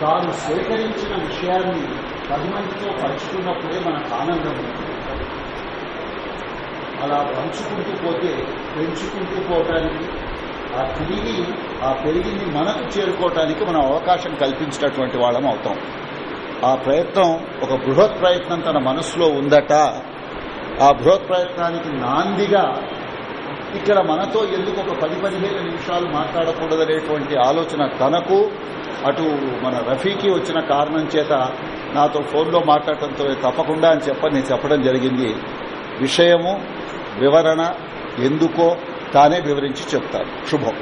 తాను సేకరించిన విషయాన్ని పది మందితో పంచుకున్నప్పుడే మనకు ఆనందం ఉంటుంది. అలా పంచుకుంటూ పోతే పెంచుకుంటూ పోవటానికి ఆ తిరిగి ఆ పెరిగింది మనకు చేరుకోవటానికి మనం అవకాశం కల్పించినటువంటి వాళ్ళం అవుతాం ఆ ప్రయత్నం ఒక బృహత్ ప్రయత్నం తన మనసులో ఉందట ఆ బృహత్ ప్రయత్నానికి నాందిగా ఇక్కడ మనతో ఎందుకు ఒక పది పదిహేను నిమిషాలు మాట్లాడకూడదనేటువంటి ఆలోచన తనకు అటు మన రఫీకి వచ్చిన కారణం చేత నాతో ఫోన్లో మాట్లాడటంతో తప్పకుండా అని చెప్పని నేను చెప్పడం జరిగింది. విషయము వివరణ ఎందుకో తానే వివరించి చెప్తాను. శుభం.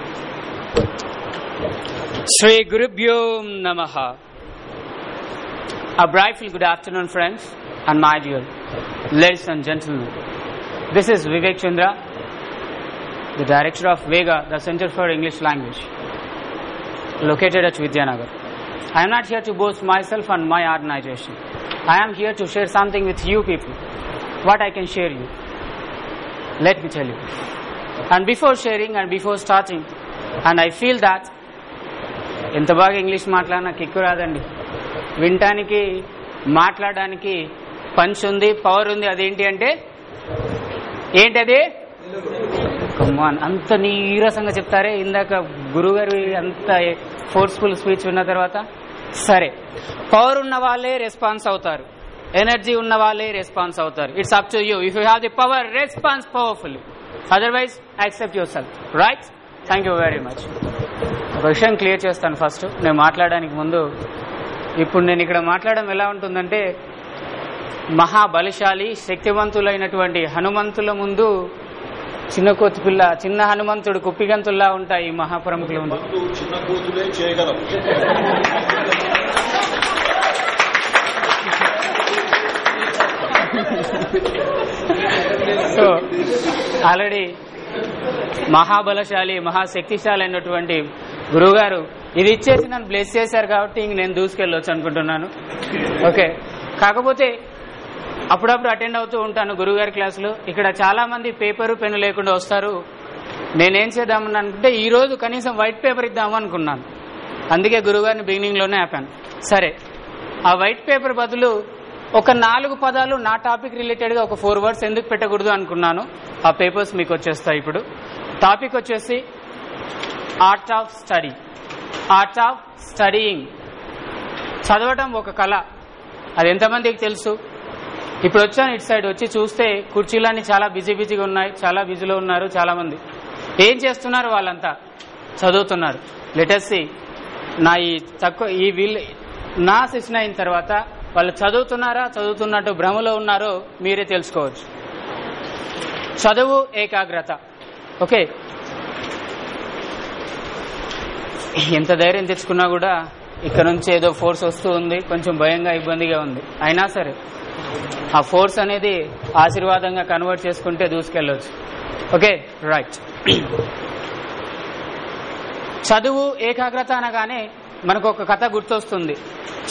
శ్రీ గురుభ్యో నమ. A brightful good afternoon, friends, and my dear ladies and gentlemen. This is Vivek Chandra, the director of Vega, the Center for English Language, located at Vidyanagar. I am not here to boast myself and my organization. I am here to share something with you people. What I can share you. Let me tell you. And before sharing and before starting, and I feel that ఎంత బాగా English మాట్లాడినా kick రాదండి వినటానికి మాట్లాడడానికి punch ఉంది power ఉంది అదేంటి అంటే ఏంటది కమ్మాన్ అంత నీరసంగా చెప్తారే. ఇందాక గురుగారి అంత ఫోర్స్ఫుల్ స్పీచ్ విన్న తర్వాత సరే. పవర్ ఉన్న వాళ్ళే రెస్పాన్స్ అవుతారు. ఎనర్జీ ఉన్న వాళ్ళే రెస్పాన్స్ అవుతారు. It's up to you if you have the power response powerful otherwise accept your self right thank you very much ఒక విషయం క్లియర్ చేస్తాను ఫస్ట్ నేను మాట్లాడడానికి ముందు ఇప్పుడు నేను ఇక్కడ మాట్లాడడం ఎలా ఉంటుందంటే మహాబలశాలి శక్తివంతులైనటువంటి హనుమంతుల ముందు చిన్న కోతి పిల్ల చిన్న హనుమంతుడు కుప్పిగంతుల్లా ఉంటాయి మహాప్రముఖుల. ముందు మందు చిన్న కూతులే చేయగలం సో ఆల్రెడీ మహాబలశాలి మహాశక్తిశాలి అయినటువంటి గురువుగారు ఇది ఇచ్చేసి నన్ను బ్లెస్ చేశారు కాబట్టి ఇంక నేను దూసుకెళ్ళొచ్చు అనుకుంటున్నాను. ఓకే. కాకపోతే అప్పుడప్పుడు అటెండ్ అవుతూ ఉంటాను గురువుగారి క్లాసులు. ఇక్కడ చాలా మంది పేపరు పెన్ను లేకుండా వస్తారు. నేనేం చేద్దామని అనుకుంటే ఈ రోజు కనీసం వైట్ పేపర్ ఇద్దాము అనుకున్నాను. అందుకే గురువుగారిని బిగినింగ్లోనే ఆపాను. సరే ఆ వైట్ పేపర్ బదులు ఒక నాలుగు పదాలు నా టాపిక్ రిలేటెడ్గా ఒక ఫోర్ వర్డ్స్ ఎందుకు పెట్టకూడదు అనుకున్నాను. ఆ పేపర్స్ మీకు వచ్చేస్తాయి ఇప్పుడు. టాపిక్ వచ్చేసి art of study. Art of studying. చదవటం ఒక కళ. అది ఎంతమందికి తెలుసు? ఇప్పుడు వచ్చాను ఇటు సైడ్ వచ్చి చూస్తే కుర్చీలన్నీ చాలా బిజీ బిజీగా ఉన్నాయి చాలా బిజీలో ఉన్నారు చాలా మంది ఏం చేస్తున్నారు వాళ్ళంతా? చదువుతున్నారు. లెటర్సి నా ఈ తక్కువ ఈ వీళ్ళు నా సెషన్ అయిన తర్వాత వాళ్ళు చదువుతున్నారా చదువుతున్నట్టు భ్రమలో ఉన్నారో మీరే తెలుసుకోవచ్చు. చదువు ఏకాగ్రత. ఓకే. ఎంత ధైర్యం తెచ్చుకున్నా కూడా ఇక్కడ నుంచి ఏదో ఫోర్స్ వస్తూ ఉంది కొంచెం భయంగా ఇబ్బందిగా ఉంది. అయినా సరే ఆ ఫోర్స్ అనేది ఆశీర్వాదంగా కన్వర్ట్ చేసుకుంటే దూసుకెళ్ళవచ్చు ఓకే? రైట్. చదువు ఏకాగ్రత అనగానే మనకు ఒక కథ గుర్తొస్తుంది.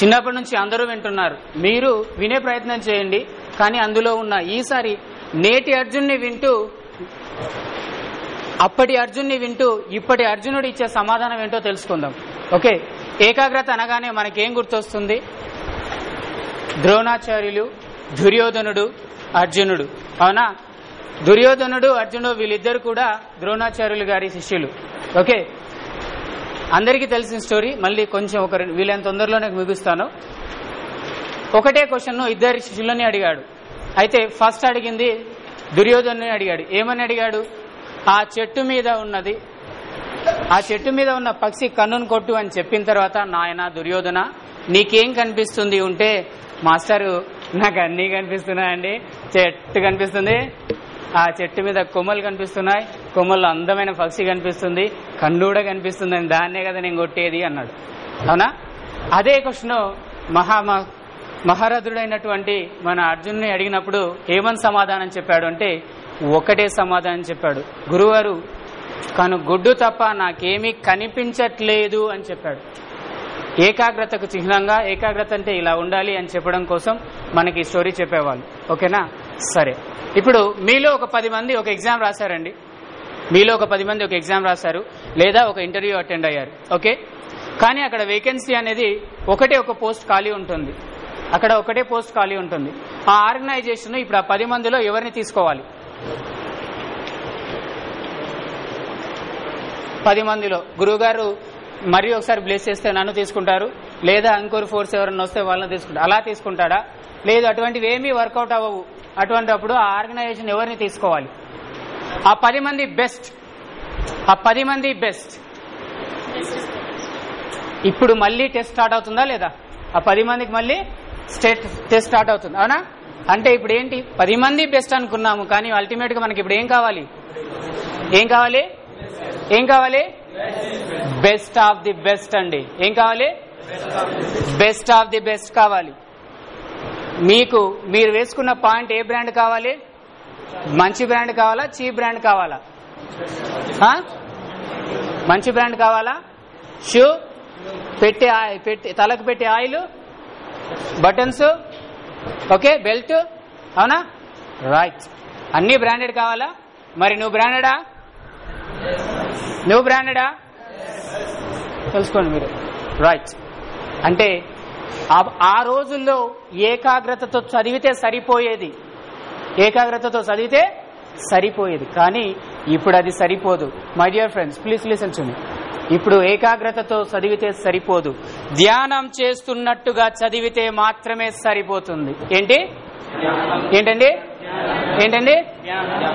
చిన్నప్పటి నుంచి అందరూ వింటున్నారు. మీరు వినే ప్రయత్నం చేయండి కానీ అందులో ఉన్న ఈసారి నేటి అర్జున్ని వింటూ అప్పటి అర్జున్ని వింటూ ఇప్పటి అర్జునుడు ఇచ్చే సమాధానం ఏంటో తెలుసుకుందాం. ఓకే? ఏకాగ్రత అనగానే మనకేం గుర్తొస్తుంది? ద్రోణాచార్యులు దుర్యోధనుడు అర్జునుడు. అవునా? దుర్యోధనుడు అర్జునుడు వీళ్ళిద్దరు కూడా ద్రోణాచార్యులు గారి శిష్యులు. ఓకే? అందరికీ తెలిసిన స్టోరీ మళ్ళీ కొంచెం ఒక వీళ్ళంత తొందరలోనే ముగిస్తాను. ఒకటే క్వశ్చన్ ఇద్దరి శిష్యులని అడిగాడు. అయితే ఫస్ట్ అడిగింది దుర్యోధను అడిగాడు. ఏమని అడిగాడు? ఆ చెట్టు మీద ఉన్నది. ఆ చెట్టు మీద ఉన్న పక్షి కన్నును కొట్టు అని చెప్పిన తర్వాత నాయన దుర్యోధన నీకేం కనిపిస్తుంది? ఉంటే మాస్టరు నాకు అన్నీ కనిపిస్తున్నాయండి చెట్టు కనిపిస్తుంది. ఆ చెట్టు మీద కొమ్మలు కనిపిస్తున్నాయి. కొమ్మల్లో అందమైన పక్షి కనిపిస్తుంది. కన్ను కనిపిస్తుందని కనిపిస్తుంది. అని దాన్నే కదా నేను కొట్టేది అన్నాడు. అవునా? అదే క్వశ్చన్ మహా మ- మహారథుడైనటువంటి మన అర్జున్ని అడిగినప్పుడు ఏమని సమాధానం చెప్పాడు అంటే ఒకటే సమాధానం చెప్పాడు. గురువారు కాను గుడ్డు తప్ప నాకేమీ కనిపించట్లేదు అని చెప్పాడు. ఏకాగ్రతకు చిహ్నంగా ఏకాగ్రత అంటే ఇలా ఉండాలి అని చెప్పడం కోసం మనకి ఈ స్టోరీ చెప్పేవాళ్ళు. ఓకేనా? సరే. ఇప్పుడు మీలో ఒక పది మంది ఒక ఎగ్జామ్ రాశారండి. మీలో ఒక పది మంది ఒక ఎగ్జామ్ రాశారు. లేదా ఒక ఇంటర్వ్యూ అటెండ్ అయ్యారు. ఓకే? కానీ అక్కడ వేకెన్సీ అనేది ఒకటే ఒక పోస్ట్ ఖాళీ ఉంటుంది. అక్కడ ఒకటే పోస్ట్ ఖాళీ ఉంటుంది. ఆ ఆర్గనైజేషన్ ఇప్పుడు ఆ పది మందిలో ఎవరిని తీసుకోవాలి? పది మందిలో. గురువుగారు మరి ఒకసారి బ్లెస్ చేస్తే నన్ను తీసుకుంటారు లేదా ఇంకోరు ఫోర్స్ ఎవరైనా వస్తే వాళ్ళని తీసుకుంటారు. అలా తీసుకుంటాడా? లేదు అటువంటివి ఏమీ వర్కౌట్ అవ్వవు. అటువంటిప్పుడు ఆ ఆర్గనైజేషన్ ఎవరిని తీసుకోవాలి? ఆ పది మంది బెస్ట్ ఆ పది మంది బెస్ట్ ఇప్పుడు మళ్ళీ టెస్ట్ స్టార్ట్ అవుతుందా లేదా? ఆ పది మందికి మళ్ళీ స్టేట్ టెస్ట్ స్టార్ట్ అవుతుంది. అవునా? అంటే ఇప్పుడు ఏంటి? పది మంది బెస్ట్ అనుకున్నాము కానీ అల్టిమేట్గా మనకి ఇప్పుడు ఏం కావాలి? ఏం కావాలి? ఏం కావాలి? బెస్ట్ ఆఫ్ ది బెస్ట్ అండి. ఏం కావాలి? బెస్ట్ ఆఫ్ ది బెస్ట్ కావాలి. మీకు మీరు వేసుకున్న పాయింట్ ఏ బ్రాండ్ కావాలి? మంచి బ్రాండ్ కావాలా? చీప్ బ్రాండ్ కావాలా? మంచి బ్రాండ్ కావాలా? షూ? పెట్టే పెట్టి తలకు పెట్టే ఆయిల్? బటన్స్? Okay belt? అవునా? రైట్ అన్ని బ్రాండెడ్ కావాలా? మరి నువ్వు బ్రాండెడా? నువ్వు బ్రాండెడా? తెలుసుకోండి మీరు. రైట్ అంటే ఆ- రోజుల్లో ఏకాగ్రతతో చదివితే సరిపోయేది. ఏకాగ్రతతో చదివితే సరిపోయేది. కానీ ఇప్పుడు అది సరిపోదు. My dear friends please listen మీ ఇప్పుడు ఏకాగ్రతతో చదివితే సరిపోదు. ధ్యానం చేస్తున్నట్టుగా చదివితే మాత్రమే సరిపోతుంది. ఏంటి? ఏంటండి? ఏంటండి?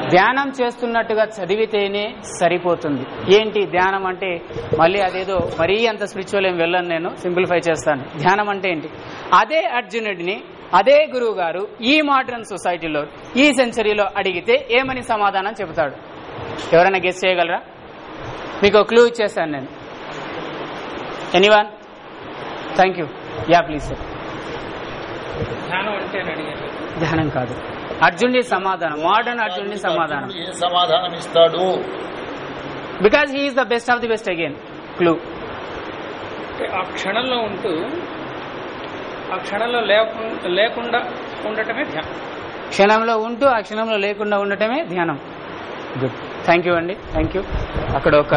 ధ్యానం. చేస్తున్నట్టుగా చదివితేనే సరిపోతుంది. ఏంటి ధ్యానం అంటే? మళ్ళీ అదేదో మరీ అంత స్పిరిచువల్ ఏం వెళ్ళను నేను సింప్లిఫై చేస్తాను. ధ్యానం అంటే ఏంటి? అదే అర్జునుడిని అదే గురువు గారు ఈ మోడర్న్ సొసైటీలో ఈ సెంచరీలో అడిగితే ఏమని సమాధానం చెబుతాడు? ఎవరైనా గెస్ చేయగలరా? మీకు క్లూ ఇచ్చేస్తాను నేను. Anyone thank you yeah please sir ధ్యానం కాదు. అర్జునుడి సమాధానం మోడర్న్ అర్జునుడి సమాధానం. సమాధానం ఇస్తాడు because he's the best of the best again clue ఆ క్షణంలో ఉంటూ ఆ క్షణంలో లేకుండా ఉండటమే ధ్యానం. క్షణంలో ఉంటూ ఆ క్షణంలో లేకుండా ఉండటమే ధ్యానం. గుడ్ థ్యాంక్ యూ అండి థ్యాంక్ యూ అక్కడ ఒక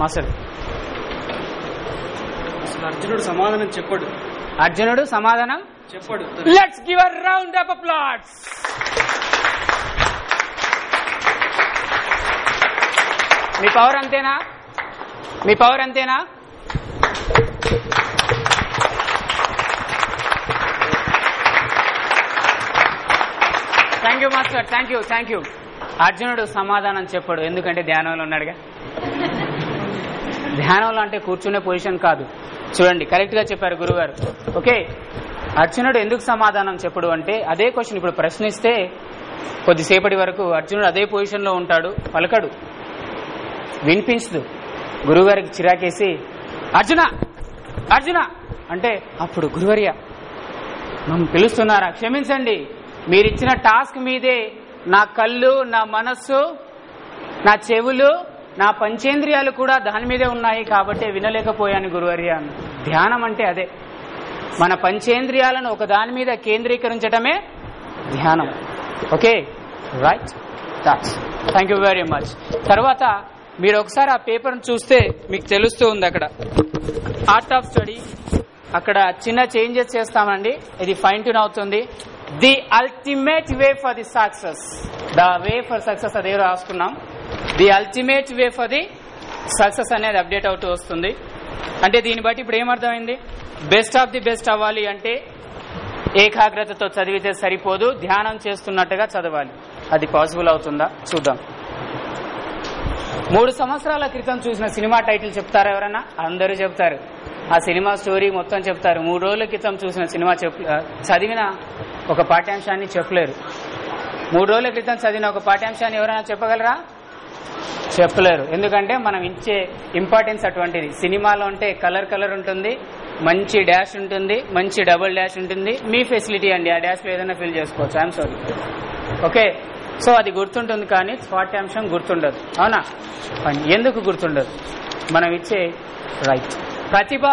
మాస్టర్. అర్జునుడు సమాధానం చెప్పడు. అర్జునుడు సమాధానం చెప్పడు. Let's give a round of applause me power అంతేనా? మీ పవర్ అంతేనా? Thank you master thank you thank you అర్జునుడు సమాధానం చెప్పడు. ఎందుకంటే ధ్యానంలో ఉన్నాడుగా. ధ్యానంలో అంటే కూర్చునే పొజిషన్ కాదు. చూడండి కరెక్ట్గా చెప్పారు గురుగారు. ఓకే అర్జునుడు ఎందుకు సమాధానం చెప్పడు అంటే అదే క్వశ్చన్ ఇప్పుడు ప్రశ్నిస్తే కొద్దిసేపటి వరకు అర్జునుడు అదే పొజిషన్లో ఉంటాడు పలకడు. వినిపించదు. గురువుగారికి చిరాకేసి అర్జున! అర్జున! అంటే అప్పుడు గురువర్య మమ్మల్ని పిలుస్తున్నారా? క్షమించండి. మీరిచ్చిన టాస్క్ మీదే నా కళ్ళు నా మనస్సు నా చెవులు నా పంచేంద్రియాలు కూడా దాని మీదే ఉన్నాయి కాబట్టి వినలేకపోయాను గురువర్య. ధ్యానం అంటే అదే. మన పంచేంద్రియాలను ఒక దాని మీద కేంద్రీకరించటమే ధ్యానం. Okay? Right thank you very much తర్వాత మీరు ఒకసారి ఆ పేపర్ను చూస్తే మీకు తెలుస్తూ ఉంది అక్కడ. ఆర్ట్ ఆఫ్ స్టడీ అక్కడ చిన్న చేంజెస్ చేస్తామండి. ఇది ఫైన్ ట్యూన్ అవుతుంది. The ultimate way for the success the way for success అదే రాసుకున్నాం. The ultimate way for the success అనేది అప్డేట్ అవుతూ వస్తుంది. అంటే దీన్ని బట్టి ఇప్పుడు ఏమర్థమైంది? బెస్ట్ ఆఫ్ ది బెస్ట్ అవ్వాలి అంటే ఏకాగ్రతతో చదివితే సరిపోదు ధ్యానం చేస్తున్నట్టుగా చదవాలి. అది పాసిబుల్ అవుతుందా? చూద్దాం. మూడు సంవత్సరాల క్రితం చూసిన సినిమా టైటిల్ చెప్తారా ఎవరన్నా? అందరూ చెప్తారు. ఆ సినిమా స్టోరీ మొత్తం చెప్తారు. మూడు రోజుల క్రితం చూసిన సినిమా చెప్ చదివిన ఒక పాఠ్యాంశాన్ని చెప్పలేరు. మూడు రోజుల క్రితం చదివిన ఒక పాఠ్యాంశాన్ని ఎవరైనా చెప్పగలరా? చెప్పలేరు. ఎందుకంటే మనం ఇచ్చే ఇంపార్టెన్స్ అటువంటిది. సినిమాలో అంటే కలర్ కలర్ ఉంటుంది మంచి డాష్ ఉంటుంది మంచి డబుల్ డాష్ ఉంటుంది. మీ ఫెసిలిటీ అండి ఆ డాష్లో ఏదైనా ఫిల్ చేసుకోవచ్చు. ఐఎమ్ సారీ ఓకే సో అది గుర్తుంటుంది కానీ పాఠ్యాంశం గుర్తుండదు. అవునా? ఎందుకు గుర్తుండదు? మనం ఇచ్చే రైట్ ప్రతిభ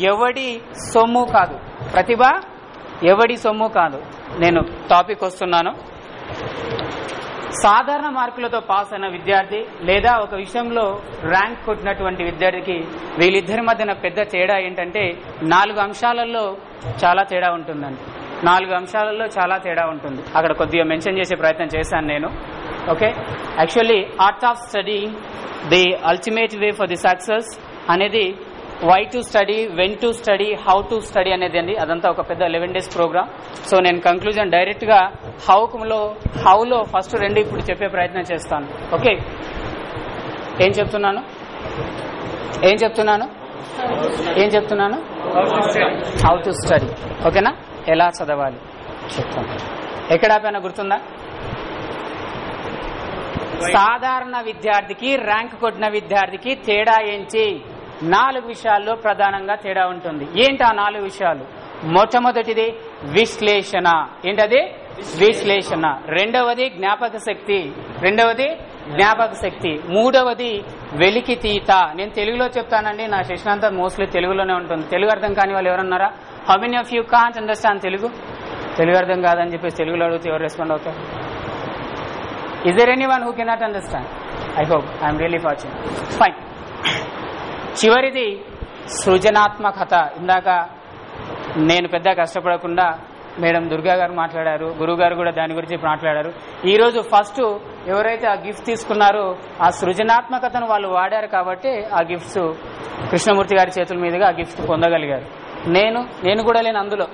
ఎవడి సొమ్ము కాదు. ప్రతిభ ఎవడి సొమ్ము కాదు. నేను టాపిక్ వస్తున్నాను. సాధారణ మార్కులతో పాస్ అయిన విద్యార్థి లేదా ఒక విషయంలో ర్యాంక్ కొట్టినటువంటి విద్యార్థికి వీళ్ళిద్దరి మధ్యన పెద్ద తేడా ఏంటంటే నాలుగు అంశాలలో చాలా తేడా ఉంటుందండి. నాలుగు అంశాలలో చాలా తేడా ఉంటుంది. అక్కడ కొద్దిగా మెన్షన్ చేసే ప్రయత్నం చేశాను నేను. Okay? Actually art of study the ultimate way for the success అనేది why to study when to study how to study అనేది అండి. అదంతా ఒక పెద్ద లెవెన్ డేస్ ప్రోగ్రామ్ సో నేను కంక్లూజన్ డైరెక్ట్గా హౌలో హౌలో ఫస్ట్ రెండు ఇప్పుడు చెప్పే ప్రయత్నం చేస్తాను. ఓకే ఏం చెప్తున్నాను? ఏం చెప్తున్నాను? ఏం చెప్తున్నాను? హౌ టు స్టడీ ఓకేనా ఎలా చదవాలి? చెప్తాను. ఎక్కడ ఆపాన గుర్తుందా? సాధారణ విద్యార్థికి ర్యాంక్ కొట్టిన విద్యార్థికి తేడా ఏంటి? నాలుగు విషయాల్లో ప్రధానంగా తేడా ఉంటుంది. ఏంటి ఆ నాలుగు విషయాలు? మొట్టమొదటిది విశ్లేషణ. ఏంటది? విశ్లేషణ. రెండవది జ్ఞాపక శక్తి. రెండవది జ్ఞాపక శక్తి. మూడవది వెలికి తీత. నేను తెలుగులో చెప్తానండి. నా సెషన్ అంతా మోస్ట్లీ తెలుగులోనే ఉంటుంది. తెలుగు అర్థం కాని వాళ్ళు ఎవరన్నారా? How many of you can't understand Telugu? Telugu అర్థం కాదని చెప్పేసి తెలుగులో అడిగితే ఎవరు రెస్పాండ్ అవుతారు? Is there any one who cannot understand I hope I'm really fortunate fine చివరిది సృజనాత్మకత. ఇందాక నేను పెద్ద కష్టపడకుండా మేడం దుర్గా గారు మాట్లాడారు గురువు గారు కూడా దాని గురించి మాట్లాడారు. ఈరోజు ఫస్ట్ ఎవరైతే ఆ గిఫ్ట్ తీసుకున్నారో ఆ సృజనాత్మకతను వాళ్ళు వాడారు కాబట్టి ఆ గిఫ్ట్స్ కృష్ణమూర్తి గారి చేతుల మీదుగా ఆ గిఫ్ట్ పొందగలిగారు. నేను నేను కూడా లేను అందులో.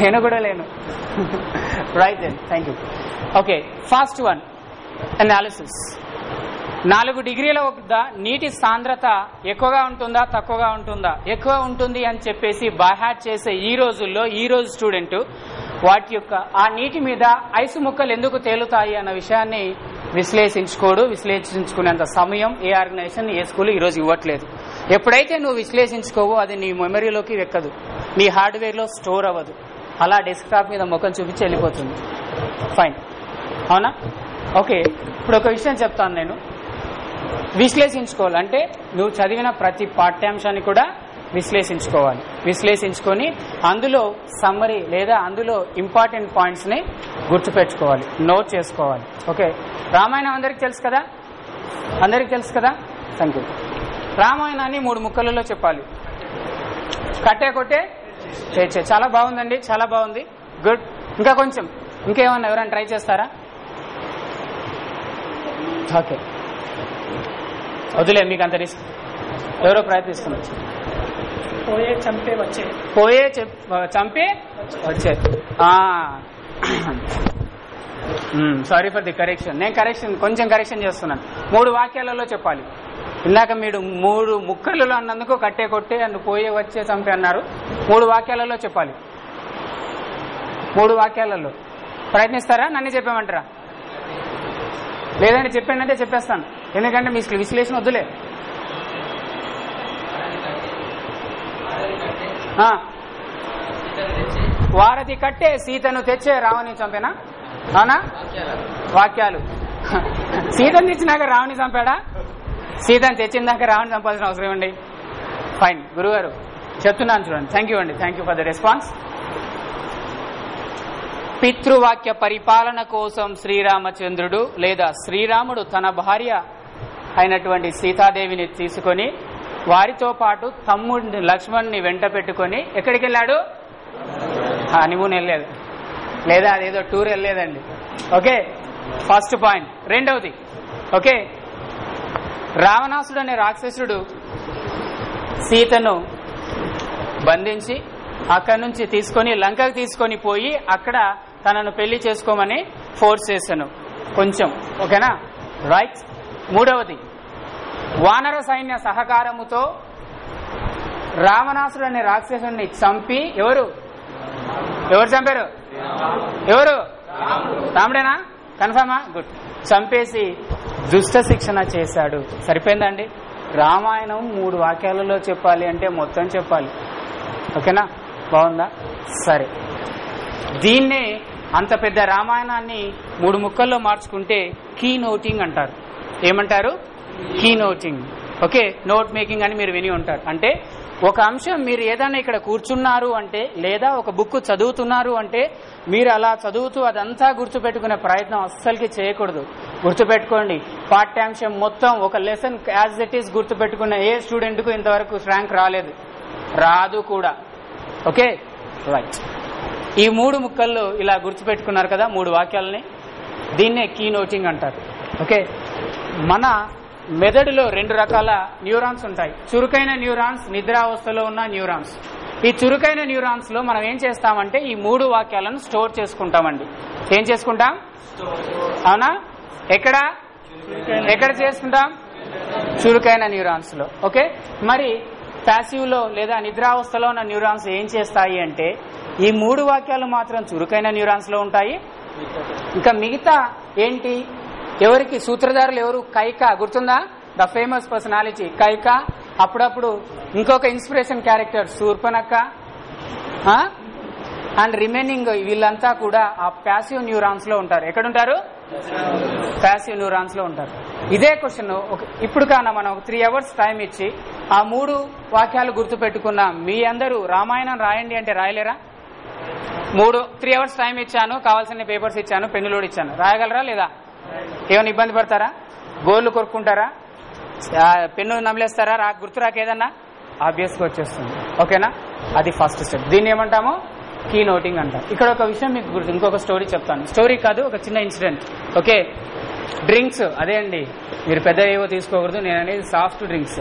నేను కూడా లేను. Right then thank you okay first one analysis నాలుగు డిగ్రీల వద్ద నీటి సాంద్రత ఎక్కువగా ఉంటుందా తక్కువగా ఉంటుందా? ఎక్కువ ఉంటుంది అని చెప్పేసి బాహాట్ చేసే ఈ రోజుల్లో ఈ రోజు స్టూడెంట్ వాటి యొక్క ఆ నీటి మీద ఐసు ముక్కలు ఎందుకు తేలుతాయి అన్న విషయాన్ని విశ్లేషించుకోడు విశ్లేషించుకునేంత సమయం ఏ ఆర్గనైజేషన్ ఏ స్కూల్ ఈ రోజు ఇవ్వట్లేదు. ఎప్పుడైతే నువ్వు విశ్లేషించుకోవో అది నీ మెమరీలోకి ఎక్కదు నీ హార్డ్వేర్లో స్టోర్ అవ్వదు. అలా డెస్క్టాప్ మీద ముఖం చూపించి వెళ్ళిపోతుంది. ఫైన్. అవునా? ఓకే. ఇప్పుడు ఒక విషయం చెప్తాను నేను. విశ్లేషించుకోవాలి. అంటే నువ్వు చదివిన ప్రతి పాఠ్యాంశాన్ని కూడా విశ్లేషించుకోవాలి. విశ్లేషించుకొని అందులో సమ్మరీ లేదా అందులో ఇంపార్టెంట్ పాయింట్స్ని గుర్తుపెట్టుకోవాలి. నోట్ చేసుకోవాలి. ఓకే రామాయణం అందరికి తెలుసు కదా? అందరికి తెలుసు కదా? థ్యాంక్ యూ రామాయణాన్ని మూడు ముక్కలలో చెప్పాలి. కట్టే కొట్టే చేర్చే. చాలా బాగుందండి. చాలా బాగుంది. గుడ్ ఇంకా కొంచెం. ఇంకేమన్నా ఎవరైనా ట్రై చేస్తారా? ఓకే వదిలే మీకు అంత రిస్క్. ఎవరో ప్రయత్నిస్తున్నారు. పోయే చంపే వచ్చే. పోయే చెప్- వచ్చే. సారీ ఫర్ ది కరెక్షన్ నేను కరెక్షన్ కొంచెం కరెక్షన్ చేస్తున్నాను. మూడు వాక్యాలలో చెప్పాలి. ఇందాక మీరు మూడు ముక్కలలో అన్నందుకు కట్టే కొట్టే అండ్ పోయే వచ్చే చంపే అన్నారు. మూడు వాక్యాలలో చెప్పాలి. మూడు వాక్యాలలో. ప్రయత్నిస్తారా? నన్ను చెప్పామంటారా? లేదంటే చెప్పానంటే చెప్పేస్తాను. ఎందుకంటే మీ విశ్లేషణ వద్దులే. వారధి కట్టే సీతను తెచ్చే రావణి చంపేనా? అవునా? వాక్యాలు. సీతను తెచ్చినాక రావణి చంపాడా? సీతను తెచ్చిందాక రావణి చంపాల్సిన అవసరం అండి ఫైన్ గురుగారు చెప్తున్నాను చూడండి. థ్యాంక్ యూ అండి. Thank you for the response పితృవాక్య పరిపాలన కోసం శ్రీరామచంద్రుడు లేదా శ్రీరాముడు తన భార్య అయినటువంటి సీతాదేవిని తీసుకొని వారితో పాటు తమ్ముడిని లక్ష్మణ్ని వెంట పెట్టుకొని ఎక్కడికి వెళ్ళాడు? హనీమూన్ వెళ్ళలేదు. లేదా అదేదో టూర్ వెళ్ళలేదండి. ఓకే? First point. రెండవది. ఓకే? రావణాసుడు అనే రాక్షసుడు సీతను బంధించి అక్కడి నుంచి తీసుకొని లంకకు తీసుకొని పోయి అక్కడ తనను పెళ్ళి చేసుకోమని ఫోర్స్ చేశాను. కొంచెం. ఓకేనా? రైట్. మూడవది వానర సైన్య సహకారముతో రావణాసుడు అనే రాక్షసుని చంపి ఎవరు? ఎవరు చంపారు? ఎవరు? రాముడేనా? కన్ఫర్మా గుడ్. చంపేసి దుష్ట శిక్షణ చేశాడు. సరిపోయిందండి? రామాయణం మూడు వాక్యాలలో చెప్పాలి అంటే మొత్తం చెప్పాలి. ఓకేనా? బాగుందా? సరే. దీన్నే అంత పెద్ద రామాయణాన్ని మూడు ముక్కల్లో మార్చుకుంటే కీ నోటింగ్ అంటారు. ఏమంటారు? Key noting okay note making అని మీరు విని ఉంటారు. అంటే ఒక అంశం మీరు ఏదైనా ఇక్కడ కూర్చున్నారు అంటే లేదా ఒక బుక్ చదువుతున్నారు అంటే మీరు అలా చదువుతూ అదంతా గుర్తుపెట్టుకునే ప్రయత్నం అస్సలకి చేయకూడదు. గుర్తుపెట్టుకోండి. పాఠ్యాంశం మొత్తం ఒక లెసన్ యాజ్ ఇట్ ఈస్ గుర్తుపెట్టుకున్న ఏ స్టూడెంట్కు ఇంతవరకు ర్యాంక్ రాలేదు. రాదు కూడా. ఓకే రైట్ ఈ మూడు ముక్కల్లో ఇలా గుర్తుపెట్టుకున్నారు కదా మూడు వాక్యాలని. దీన్నే కీ నోటింగ్ అంటారు. ఓకే మన మెదడులో రెండు రకాల న్యూరాన్స్ ఉంటాయి. చురుకైన న్యూరాన్స్ నిద్రావస్థలో ఉన్న న్యూరాన్స్. ఈ చురుకైన న్యూరాన్స్లో మనం ఏం చేస్తామంటే ఈ మూడు వాక్యాలను స్టోర్ చేసుకుంటామండి. ఏం చేసుకుంటాం? అవునా? ఎక్కడ? ఎక్కడ చేసుకుంటాం? చురుకైన న్యూరాన్స్లో ఓకే? మరి ప్యాసివ్లో లేదా నిద్రావస్థలో ఉన్న న్యూరాన్స్ ఏం చేస్తాయి అంటే ఈ మూడు వాక్యాలు మాత్రం చురుకైన న్యూరాన్స్లో ఉంటాయి. ఇంకా మిగతా ఏంటి? ఎవరికి సూత్రధారులు ఎవరు? కైక. గుర్తుందా? The famous personality Kaika. అప్పుడప్పుడు ఇంకొక inspiration character Shurpanakha and remaining వీళ్ళంతా కూడా ఆ ప్యాసివ్ న్యూరాన్స్లో ఉంటారు. ఎక్కడుంటారు? ప్యాసివ్ న్యూరాన్స్లో ఉంటారు. ఇదే క్వశ్చన్ ఇప్పుడు కాన మనం ఒక త్రీ అవర్స్ టైం ఇచ్చి ఆ మూడు వాక్యాలు గుర్తు పెట్టుకున్న మీ అందరూ రామాయణం రాయండి అంటే రాయలేరా? మూడు త్రీ అవర్స్ టైం ఇచ్చాను. కావాల్సిన పేపర్స్ ఇచ్చాను. పెన్నులోడు ఇచ్చాను. రాయగలరా లేదా? ఏమైనా ఇబ్బంది పడతారా? గోర్లు కొరుక్కుంటారా? పెన్ను నమిలేస్తారా? రా గుర్తు రాకేదన్నా ఆబ్వియస్గా వచ్చేస్తుంది. ఓకేనా? అది ఫస్ట్ స్టెప్. దీన్ని ఏమంటాము? కీ నోటింగ్ అంటాం. ఇక్కడ ఒక విషయం మీకు గుర్తు ఇంకొక స్టోరీ చెప్తాను. స్టోరీ కాదు ఒక చిన్న ఇన్సిడెంట్. ఓకే? డ్రింక్స్ అదే అండి. మీరు పెద్ద ఏవో తీసుకోకూడదు నేను అనేది సాఫ్ట్ డ్రింక్స్.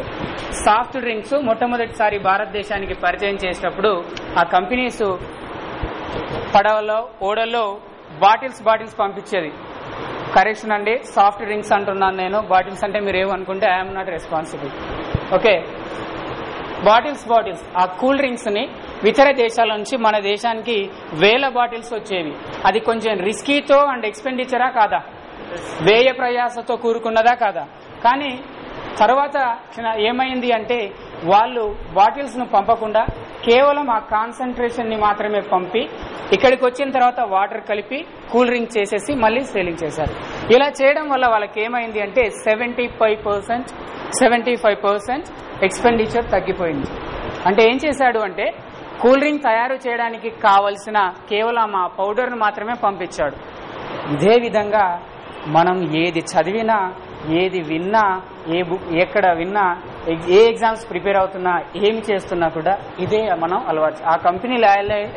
సాఫ్ట్ డ్రింక్స్ మొట్టమొదటిసారి భారతదేశానికి పరిచయం చేసినప్పుడు ఆ కంపెనీస్ పడవలో ఓడల్లో బాటిల్స్ బాటిల్స్ పంపించేది. కరెక్షన్ అండి సాఫ్ట్ డ్రింక్స్ అంటున్నాను నేను. బాటిల్స్ అంటే మీరు ఏమనుకుంటే I'm not responsible. Okay. Bottles bottles. ఆ కూల్ డ్రింక్స్ని ఇతర దేశాల నుంచి మన దేశానికి వేల బాటిల్స్ వచ్చేవి. అది కొంచెం రిస్కీతో అండ్ ఎక్స్పెండిచరా కాదా? వ్యయ ప్రయాసతో కూరుకున్నదా కాదా? కానీ తర్వాత ఏమైంది అంటే వాళ్ళు బాటిల్స్ను పంపకుండా కేవలం ఆ కాన్సన్ట్రేషన్ని మాత్రమే పంపి ఇక్కడికి వచ్చిన తర్వాత వాటర్ కలిపి కూల్ డ్రింక్ చేసేసి మళ్ళీ సేలింగ్ చేశారు. ఇలా చేయడం వల్ల వాళ్ళకి ఏమైంది అంటే seventy five percent seventy five percent expenditure తగ్గిపోయింది. అంటే ఏం చేశాడు అంటే కూల్ డ్రింక్ తయారు చేయడానికి కావలసిన కేవలం ఆ పౌడర్ను మాత్రమే పంపించాడు. ఇదే విధంగా మనం ఏది చదివినా ఏది విన్నా ఏ బుక్ ఎక్కడ విన్నా ఎగ్- ఏ ఎగ్జామ్స్ ప్రిపేర్ అవుతున్నా ఏమి చేస్తున్నా కూడా ఇదే మనం అలవాటు. ఆ కంపెనీలు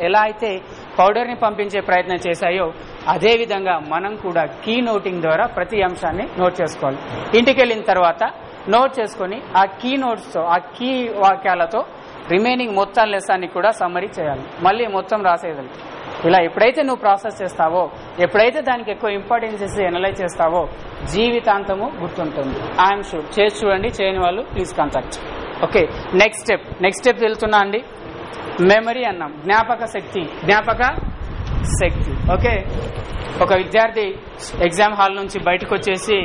ఎలా- అయితే పౌడర్ని పంపించే ప్రయత్నం చేశాయో అదే విధంగా మనం కూడా కీ నోటింగ్ ద్వారా ప్రతి అంశాన్ని నోట్ చేసుకోవాలి. ఇంటికి వెళ్ళిన తర్వాత నోట్ చేసుకొని ఆ కీ నోట్స్తో ఆ కీ వాక్యాలతో రిమైనింగ్ మొత్తం లెసాన్ని కూడా సమ్మరీ చేయాలి. మళ్ళీ మొత్తం రాసేయాలి. ఇలా ఎప్పుడైతే నువ్వు ప్రాసెస్ చేస్తావో ఎప్పుడైతే దానికి ఎక్కువ ఇంపార్టెన్స్ ఇస్తే ఎనలైజ్ చేస్తావో జీవితాంతము గుర్తుంటుంది. ఐఎమ్ షూర్ చేసి చూడండి చేయని వాళ్ళు please contact okay next step next step వెళ్తున్నా అండి? మెమరీ అన్నాం. జ్ఞాపక శక్తి. జ్ఞాపక శక్తి. ఓకే ఒక విద్యార్థి ఎగ్జామ్ హాల్ నుంచి బయటకు వచ్చేసి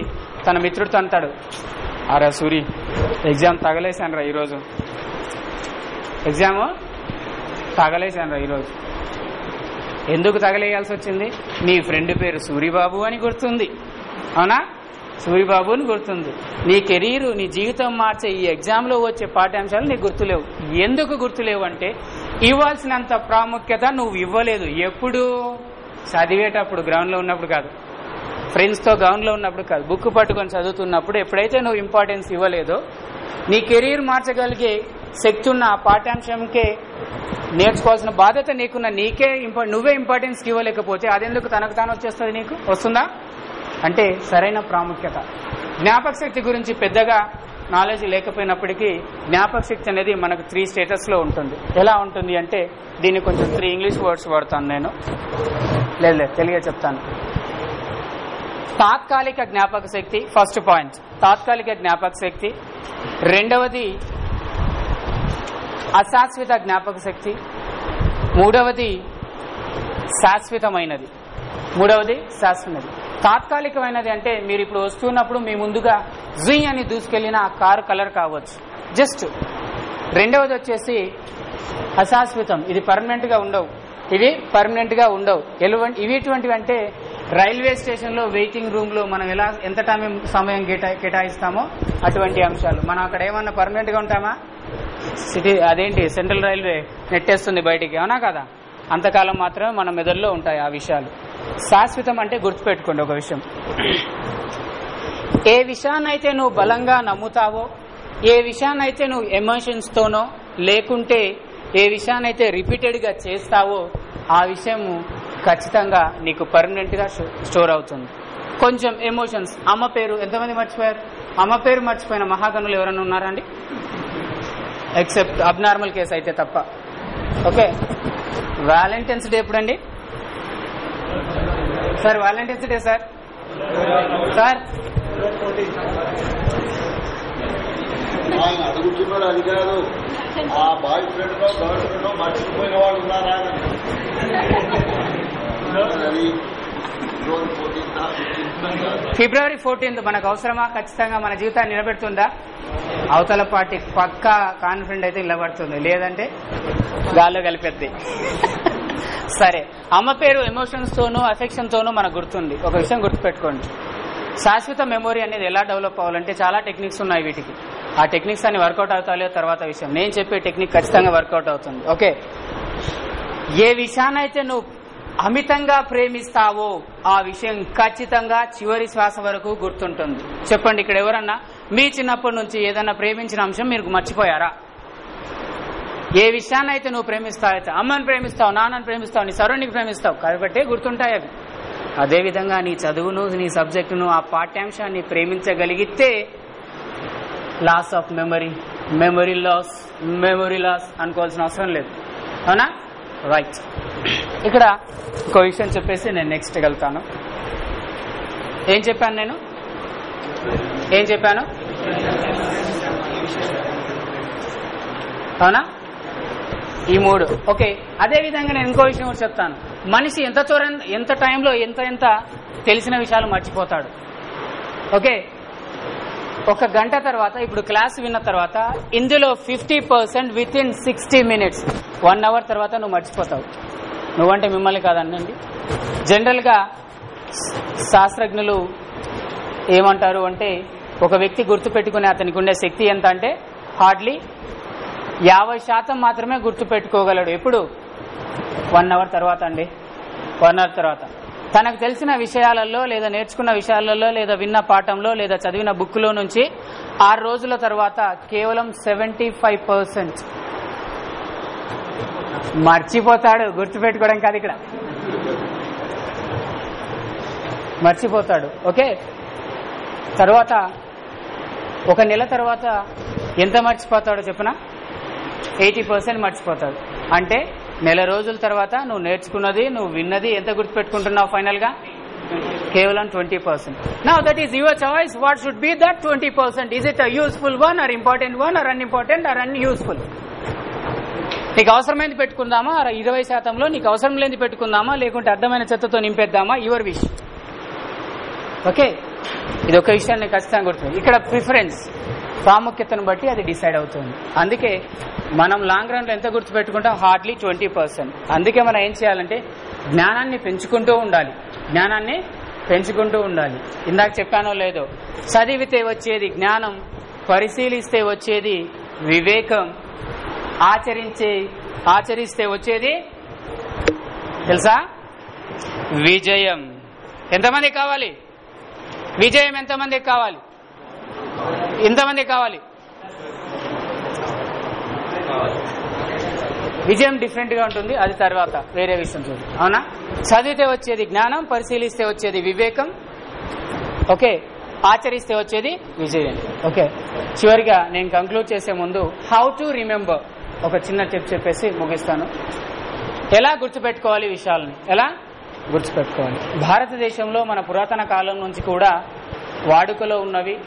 తన మిత్రుడితో అంటాడు అరే సూరి ఎగ్జామ్ తగలేశాను రా ఈరోజు. ఎగ్జామ్ తగలేశాను రా ఈరోజు. ఎందుకు తగలేయాల్సి వచ్చింది? నీ ఫ్రెండ్ పేరు సూరిబాబు అని గుర్తుంది. అవునా? సూరిబాబు అని గుర్తుంది. నీ కెరీర్ నీ జీవితం మార్చే ఈ ఎగ్జామ్లో వచ్చే పాఠ్యాంశాలు నీకు గుర్తులేవు. ఎందుకు గుర్తులేవు అంటే ఇవ్వాల్సినంత ప్రాముఖ్యత నువ్వు ఇవ్వలేదు. ఎప్పుడు? చదివేటప్పుడు గ్రౌండ్లో ఉన్నప్పుడు కాదు. ఫ్రెండ్స్తో గ్రౌండ్లో ఉన్నప్పుడు కాదు. బుక్ పట్టుకొని చదువుతున్నప్పుడు ఎప్పుడైతే నువ్వు ఇంపార్టెన్స్ ఇవ్వలేదో నీ కెరీర్ మార్చగలిగే శక్తి ఉన్న ఆ పాఠ్యాంశంకే నేర్చుకోవాల్సిన బాధ్యత నీకున్న నీకే ఇంపా- నువ్వే ఇంపార్టెన్స్ ఇవ్వలేకపోతే అదెందుకు తనకు తాను వచ్చేస్తుంది నీకు? వస్తుందా? అంటే సరైన ప్రాముఖ్యత. జ్ఞాపక శక్తి గురించి పెద్దగా నాలెడ్జ్ లేకపోయినప్పటికీ జ్ఞాపక శక్తి అనేది మనకు త్రీ స్టేటస్లో ఉంటుంది. ఎలా ఉంటుంది అంటే దీన్ని కొంచెం త్రీ ఇంగ్లీష్ వర్డ్స్ వాడతాను నేను. లేదు లేదు తెలుగే చెప్తాను. తాత్కాలిక జ్ఞాపక శక్తి ఫస్ట్ పాయింట్ తాత్కాలిక జ్ఞాపక శక్తి. రెండవది అశాశ్వత జ్ఞాపక శక్తి. మూడవది శాశ్వతమైనది. మూడవది శాశ్వతమైనది. తాత్కాలికమైనది అంటే మీరు ఇప్పుడు వస్తున్నప్పుడు మీ ముందుగా జుయ్ అని దూసుకెళ్ళిన ఆ కారు కలర్ కావచ్చు. జస్ట్ రెండవది వచ్చేసి అశాశ్వతం. ఇది పర్మనెంట్గా ఉండవు. ఇవి పర్మనెంట్గా ఉండవు. ఎలువంటి ఇవి అంటే రైల్వే స్టేషన్లో వెయిటింగ్ రూమ్లో మనం ఎలా ఎంత టైం సమయం కేటాయిస్తామో అటువంటి అంశాలు. మనం అక్కడ ఏమన్నా పర్మనెంట్గా ఉంటామా? సిటీ అదేంటి సెంట్రల్ రైల్వే నెట్టేస్తుంది బయటికి అవునా కదా? అంతకాలం మాత్రమే మన మెదడులో ఉంటాయి ఆ విషయాలు. శాశ్వతం అంటే గుర్తుపెట్టుకోండి ఒక విషయం. ఏ విషయాన్నైతే నువ్వు బలంగా నమ్ముతావో ఏ విషయాన్నైతే నువ్వు ఎమోషన్స్తోనో లేకుంటే ఏ విషయాన్నైతే రిపీటెడ్గా చేస్తావో ఆ విషయము ఖచ్చితంగా నీకు పర్మనెంట్గా స్టో- స్టోర్ అవుతుంది. కొంచెం ఎమోషన్స్ అమ్మ పేరు ఎంతమంది మర్చిపోయారు? అమ్మ పేరు మర్చిపోయిన మహాగణులు ఎవరైనా ఉన్నారా అండి? ఎక్సెప్ట్ అబ్నార్మల్ కేసు అయితే తప్ప. ఓకే వ్యాలంటైన్స్ డే ఎప్పుడండి? Sir valentine's day sir sir ఆయన అడుగుతున్నారు అది కాదు ఆ బాయ్ ఫ్రెండ్లో గర్ల్ ఫ్రెండ్ మర్చిపోయిన వాళ్ళు ఉన్నారా. అది ఫిబ్రవరి ఫోర్టీన్త్ మనకు అవసరమా? ఖచ్చితంగా మన జీవితాన్ని నిలబెడుతుందా? అవతల పార్టీ పక్కా కాన్ఫిడెంట్ అయితే నిలబడుతుంది. లేదంటే గాల్లో కలిపేద్ది. సరే. అమ్మ పేరు ఎమోషన్స్ తోనూ అఫెక్షన్ తోనూ మనకు గుర్తుంది. ఒక విషయం గుర్తుపెట్టుకోండి. శాశ్వత మెమొరీ అనేది ఎలా డెవలప్ అవ్వాలంటే చాలా టెక్నిక్స్ ఉన్నాయి వీటికి. ఆ టెక్నిక్స్ అన్ని వర్కౌట్ అవుతాయో తర్వాత విషయం. నేను చెప్పే టెక్నిక్ ఖచ్చితంగా వర్కౌట్ అవుతుంది. ఓకే? ఏ విషయాన్నైతే నువ్వు అమితంగా ప్రేమిస్తావో ఆ విషయం ఖచ్చితంగా చివరి శ్వాస వరకు గుర్తుంటుంది. చెప్పండి ఇక్కడ ఎవరన్నా మీ చిన్నప్పటి నుంచి ఏదన్నా ప్రేమించిన అంశం మీరు మర్చిపోయారా? ఏ విషయాన్నైతే నువ్వు ప్రేమిస్తావైతే అమ్మని ప్రేమిస్తావు నాన్నని ప్రేమిస్తావు నీ సరుణ్ణి ప్రేమిస్తావు కాబట్టి గుర్తుంటాయి అవి. అదేవిధంగా నీ చదువును నీ సబ్జెక్టును ఆ పాఠ్యాంశాన్ని ప్రేమించగలిగితే loss of memory memory loss memory loss అనుకోవాల్సిన అవసరం లేదు. అవునా? రైట్ ఇక్కడ ఇంకో విషయం చెప్పేసి నేను నెక్స్ట్ వెళ్తాను. ఏం చెప్పాను నేను? ఏం చెప్పాను? అవునా? ఈ మూడు. ఓకే. అదే విధంగా నేను ఇంకో విషయం కూడా చెప్తాను. మనిషి ఎంత చోర ఎంత టైంలో ఎంత ఎంత తెలిసిన విషయాలు మర్చిపోతాడు. ఓకే? ఒక గంట తర్వాత ఇప్పుడు క్లాస్ విన్న తర్వాత ఇందులో fifty percent within sixty minutes. One hour తర్వాత నువ్వు మర్చిపోతావు. నువ్వంటే మిమ్మల్ని కాదనండి జనరల్గా శాస్త్రజ్ఞులు ఏమంటారు అంటే ఒక వ్యక్తి గుర్తుపెట్టుకునే అతనికి ఉండే శక్తి ఎంత అంటే హార్డ్లీ యాభై శాతం మాత్రమే గుర్తు పెట్టుకోగలడు ఎప్పుడు? వన్ అవర్ తర్వాత అండి. వన్ అవర్ తర్వాత. తనకు తెలిసిన విషయాలలో లేదా నేర్చుకున్న విషయాలలో లేదా విన్న పాఠంలో లేదా చదివిన బుక్లో నుంచి ఆరు రోజుల తర్వాత కేవలం సెవెంటీ ఫైవ్ పర్సెంట్. మర్చిపోతాడు. గుర్తుపెట్టుకోవడం కాదు ఇక్కడ. మర్చిపోతాడు. ఓకే? తర్వాత ఒక నెల తర్వాత ఎంత మర్చిపోతాడో చెప్పిన? ఎయిటీ పర్సెంట్ మర్చిపోతాడు. అంటే నెల రోజుల తర్వాత నువ్వు నేర్చుకున్నది నువ్వు విన్నది ఎంత గుర్తుపెట్టుకుంటున్నావు ఫైనల్గా కేవలం ట్వంటీ పర్సెంట్. నా that is your choice what should be that twenty percent? Is it useful one or important one or unimportant or unuseful నీకు అవసరమైంది పెట్టుకుందామా? ఇరవై శాతంలో నీకు అవసరం లేని పెట్టుకుందామా? లేకుంటే అర్థమైన చెత్తతో నింపేద్దామా? యువర్ విష్ ఓకే ఇది ఒక విషయాన్ని ఖచ్చితంగా గుర్తుంది ఇక్కడ ప్రిఫరెన్స్ ప్రాముఖ్యతను బట్టి అది డిసైడ్ అవుతుంది. అందుకే మనం లాంగ్ రన్లో ఎంత గుర్తుపెట్టుకుంటాం? Hardly twenty percent. అందుకే మనం ఏం చేయాలంటే జ్ఞానాన్ని పెంచుకుంటూ ఉండాలి. జ్ఞానాన్ని పెంచుకుంటూ ఉండాలి. ఇందాక చెప్పానో లేదో చదివితే వచ్చేది జ్ఞానం పరిశీలిస్తే వచ్చేది వివేకం ఆచరించే ఆచరిస్తే వచ్చేది తెలుసా? విజయం. ఎంతమంది కావాలి? విజయం ఎంతమందికి కావాలి? ఇంతమంది కావాలి? విజయం డిఫరెంట్గా ఉంటుంది. అది తర్వాత వేరే విషయం చూడు అవునా? చదివితే వచ్చేది జ్ఞానం పరిశీలిస్తే వచ్చేది వివేకం. ఓకే? ఆచరిస్తే వచ్చేది విజయం. ఓకే? చివరిగా నేను కంక్లూడ్ చేసే ముందు హౌ టు రిమెంబర్ ఒక చిన్న టిప్ చెప్పేసి ముగిస్తాను. ఎలా గుర్తుపెట్టుకోవాలి విషయాలని? ఎలా? గుర్తుపెట్టుకోవాలి. భారతదేశంలో మన పురాతన కాలం నుంచి కూడా వాడుకలో ఉన్నవి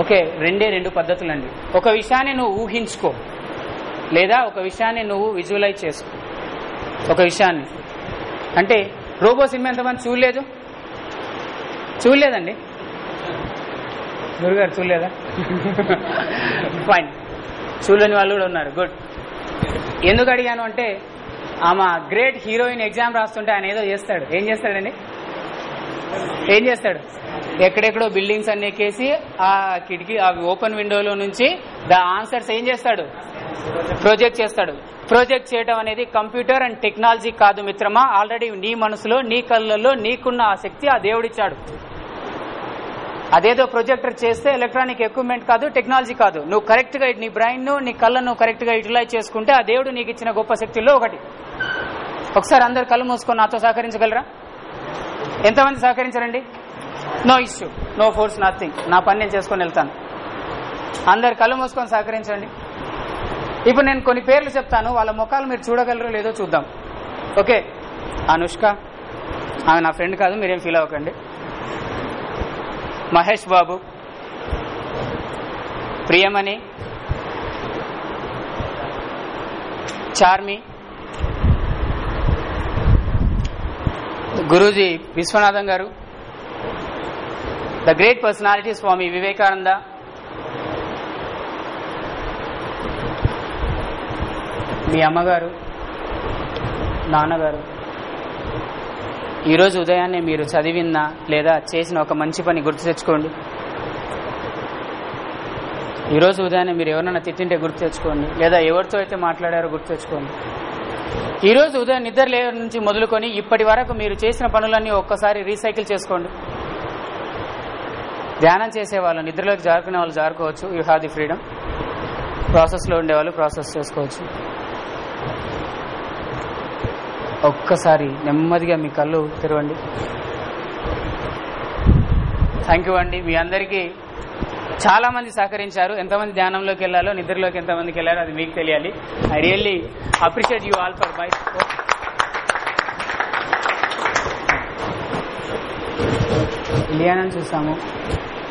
ఓకే రెండే రెండు పద్ధతులండి. ఒక విషయాన్ని నువ్వు ఊహించుకో. లేదా ఒక విషయాన్ని నువ్వు విజువలైజ్ చేసుకో. ఒక విషయాన్ని. అంటే రోబో సినిమా ఎంతమంది చూడలేదు? చూడలేదండి. గురుగారు చూడలేదా? ఫైన్ చూడలేని వాళ్ళు కూడా ఉన్నారు. గుడ్ ఎందుకు అడిగాను అంటే ఆమె గ్రేట్ హీరోయిన్ ఎగ్జామ్ రాస్తుంటే ఆయన ఏదో చేస్తాడు. ఏం చేస్తాడండి? ఏం చేస్తాడు? ఎక్కడెక్కడో బిల్డింగ్స్ అన్ని ఎక్కేసి ఆ కిటికీ ఆ ఓపెన్ విండోలో నుంచి ద ఆన్సర్స్ ఏం చేస్తాడు? ప్రొజెక్ట్ చేస్తాడు. ప్రొజెక్ట్ చేయడం అనేది కంప్యూటర్ అండ్ టెక్నాలజీ కాదు మిత్రమా. ఆల్రెడీ నీ మనసులో నీ కళ్ళల్లో నీకున్న ఆ శక్తి ఆ దేవుడిచ్చాడు. అదేదో ప్రొజెక్టర్ చేస్తే ఎలక్ట్రానిక్ ఎక్విప్మెంట్ కాదు టెక్నాలజీ కాదు. నువ్వు కరెక్ట్గా నీ బ్రెయిన్ను నీ కళ్ళను కరెక్ట్గా యూటిలైజ్ చేసుకుంటే ఆ దేవుడు నీకు ఇచ్చిన గొప్ప శక్తిలో ఒకటి. ఒకసారి అందరు కళ్ళు మూసుకొని నాతో సహకరించగలరా? ఎంతమంది సహకరించరండి? No issue no force nothing నా పని నేను చేసుకొని వెళ్తాను. అందరు కళ్ళు మూసుకొని సహకరించండి. ఇప్పుడు నేను కొన్ని పేర్లు చెప్తాను. వాళ్ళ ముఖాలు మీరు చూడగలరో లేదో చూద్దాం. ఓకే? అనుష్క. ఆమె నా ఫ్రెండ్ కాదు మీరేం ఫీల్ అవ్వకండి. మహేష్ బాబు. ప్రియమణి. చార్మి. గురూజీ విశ్వనాథం గారు the great personality Swami Vivekananda మీ అమ్మగారు నాన్నగారు ఈరోజు ఉదయాన్నే మీరు చదివిన లేదా చేసిన ఒక మంచి పని గుర్తు తెచ్చుకోండి. ఈరోజు ఉదయాన్నే మీరు ఎవరైనా తిట్టింటే గుర్తు తెచ్చుకోండి. లేదా ఎవరితో అయితే మాట్లాడారో గుర్తు తెచ్చుకోండి. ఈ రోజు ఉదయం నిద్ర లే నుంచి మొదలుకొని ఇప్పటి వరకు మీరు చేసిన పనులన్నీ ఒక్కసారి రీసైకిల్ చేసుకోండి. ధ్యానం చేసే వాళ్ళు నిద్రలోకి జారుకునే వాళ్ళు జారుకోవచ్చు. యూ హ్యావ్ ది ఫ్రీడమ్ ప్రాసెస్లో ఉండేవాళ్ళు ప్రాసెస్ చేసుకోవచ్చు. ఒక్కసారి నెమ్మదిగా మీ కళ్ళు తెరవండి. థ్యాంక్ యూ అండి. మీ అందరికీ చాలా మంది సహకరించారు. ఎంతమంది ధ్యానంలోకి వెళ్ళాలో నిద్రలోకి ఎంతమందికి వెళ్ళారో అది మీకు తెలియాలి. I really appreciate you all for by ఇలియానని చూసాము.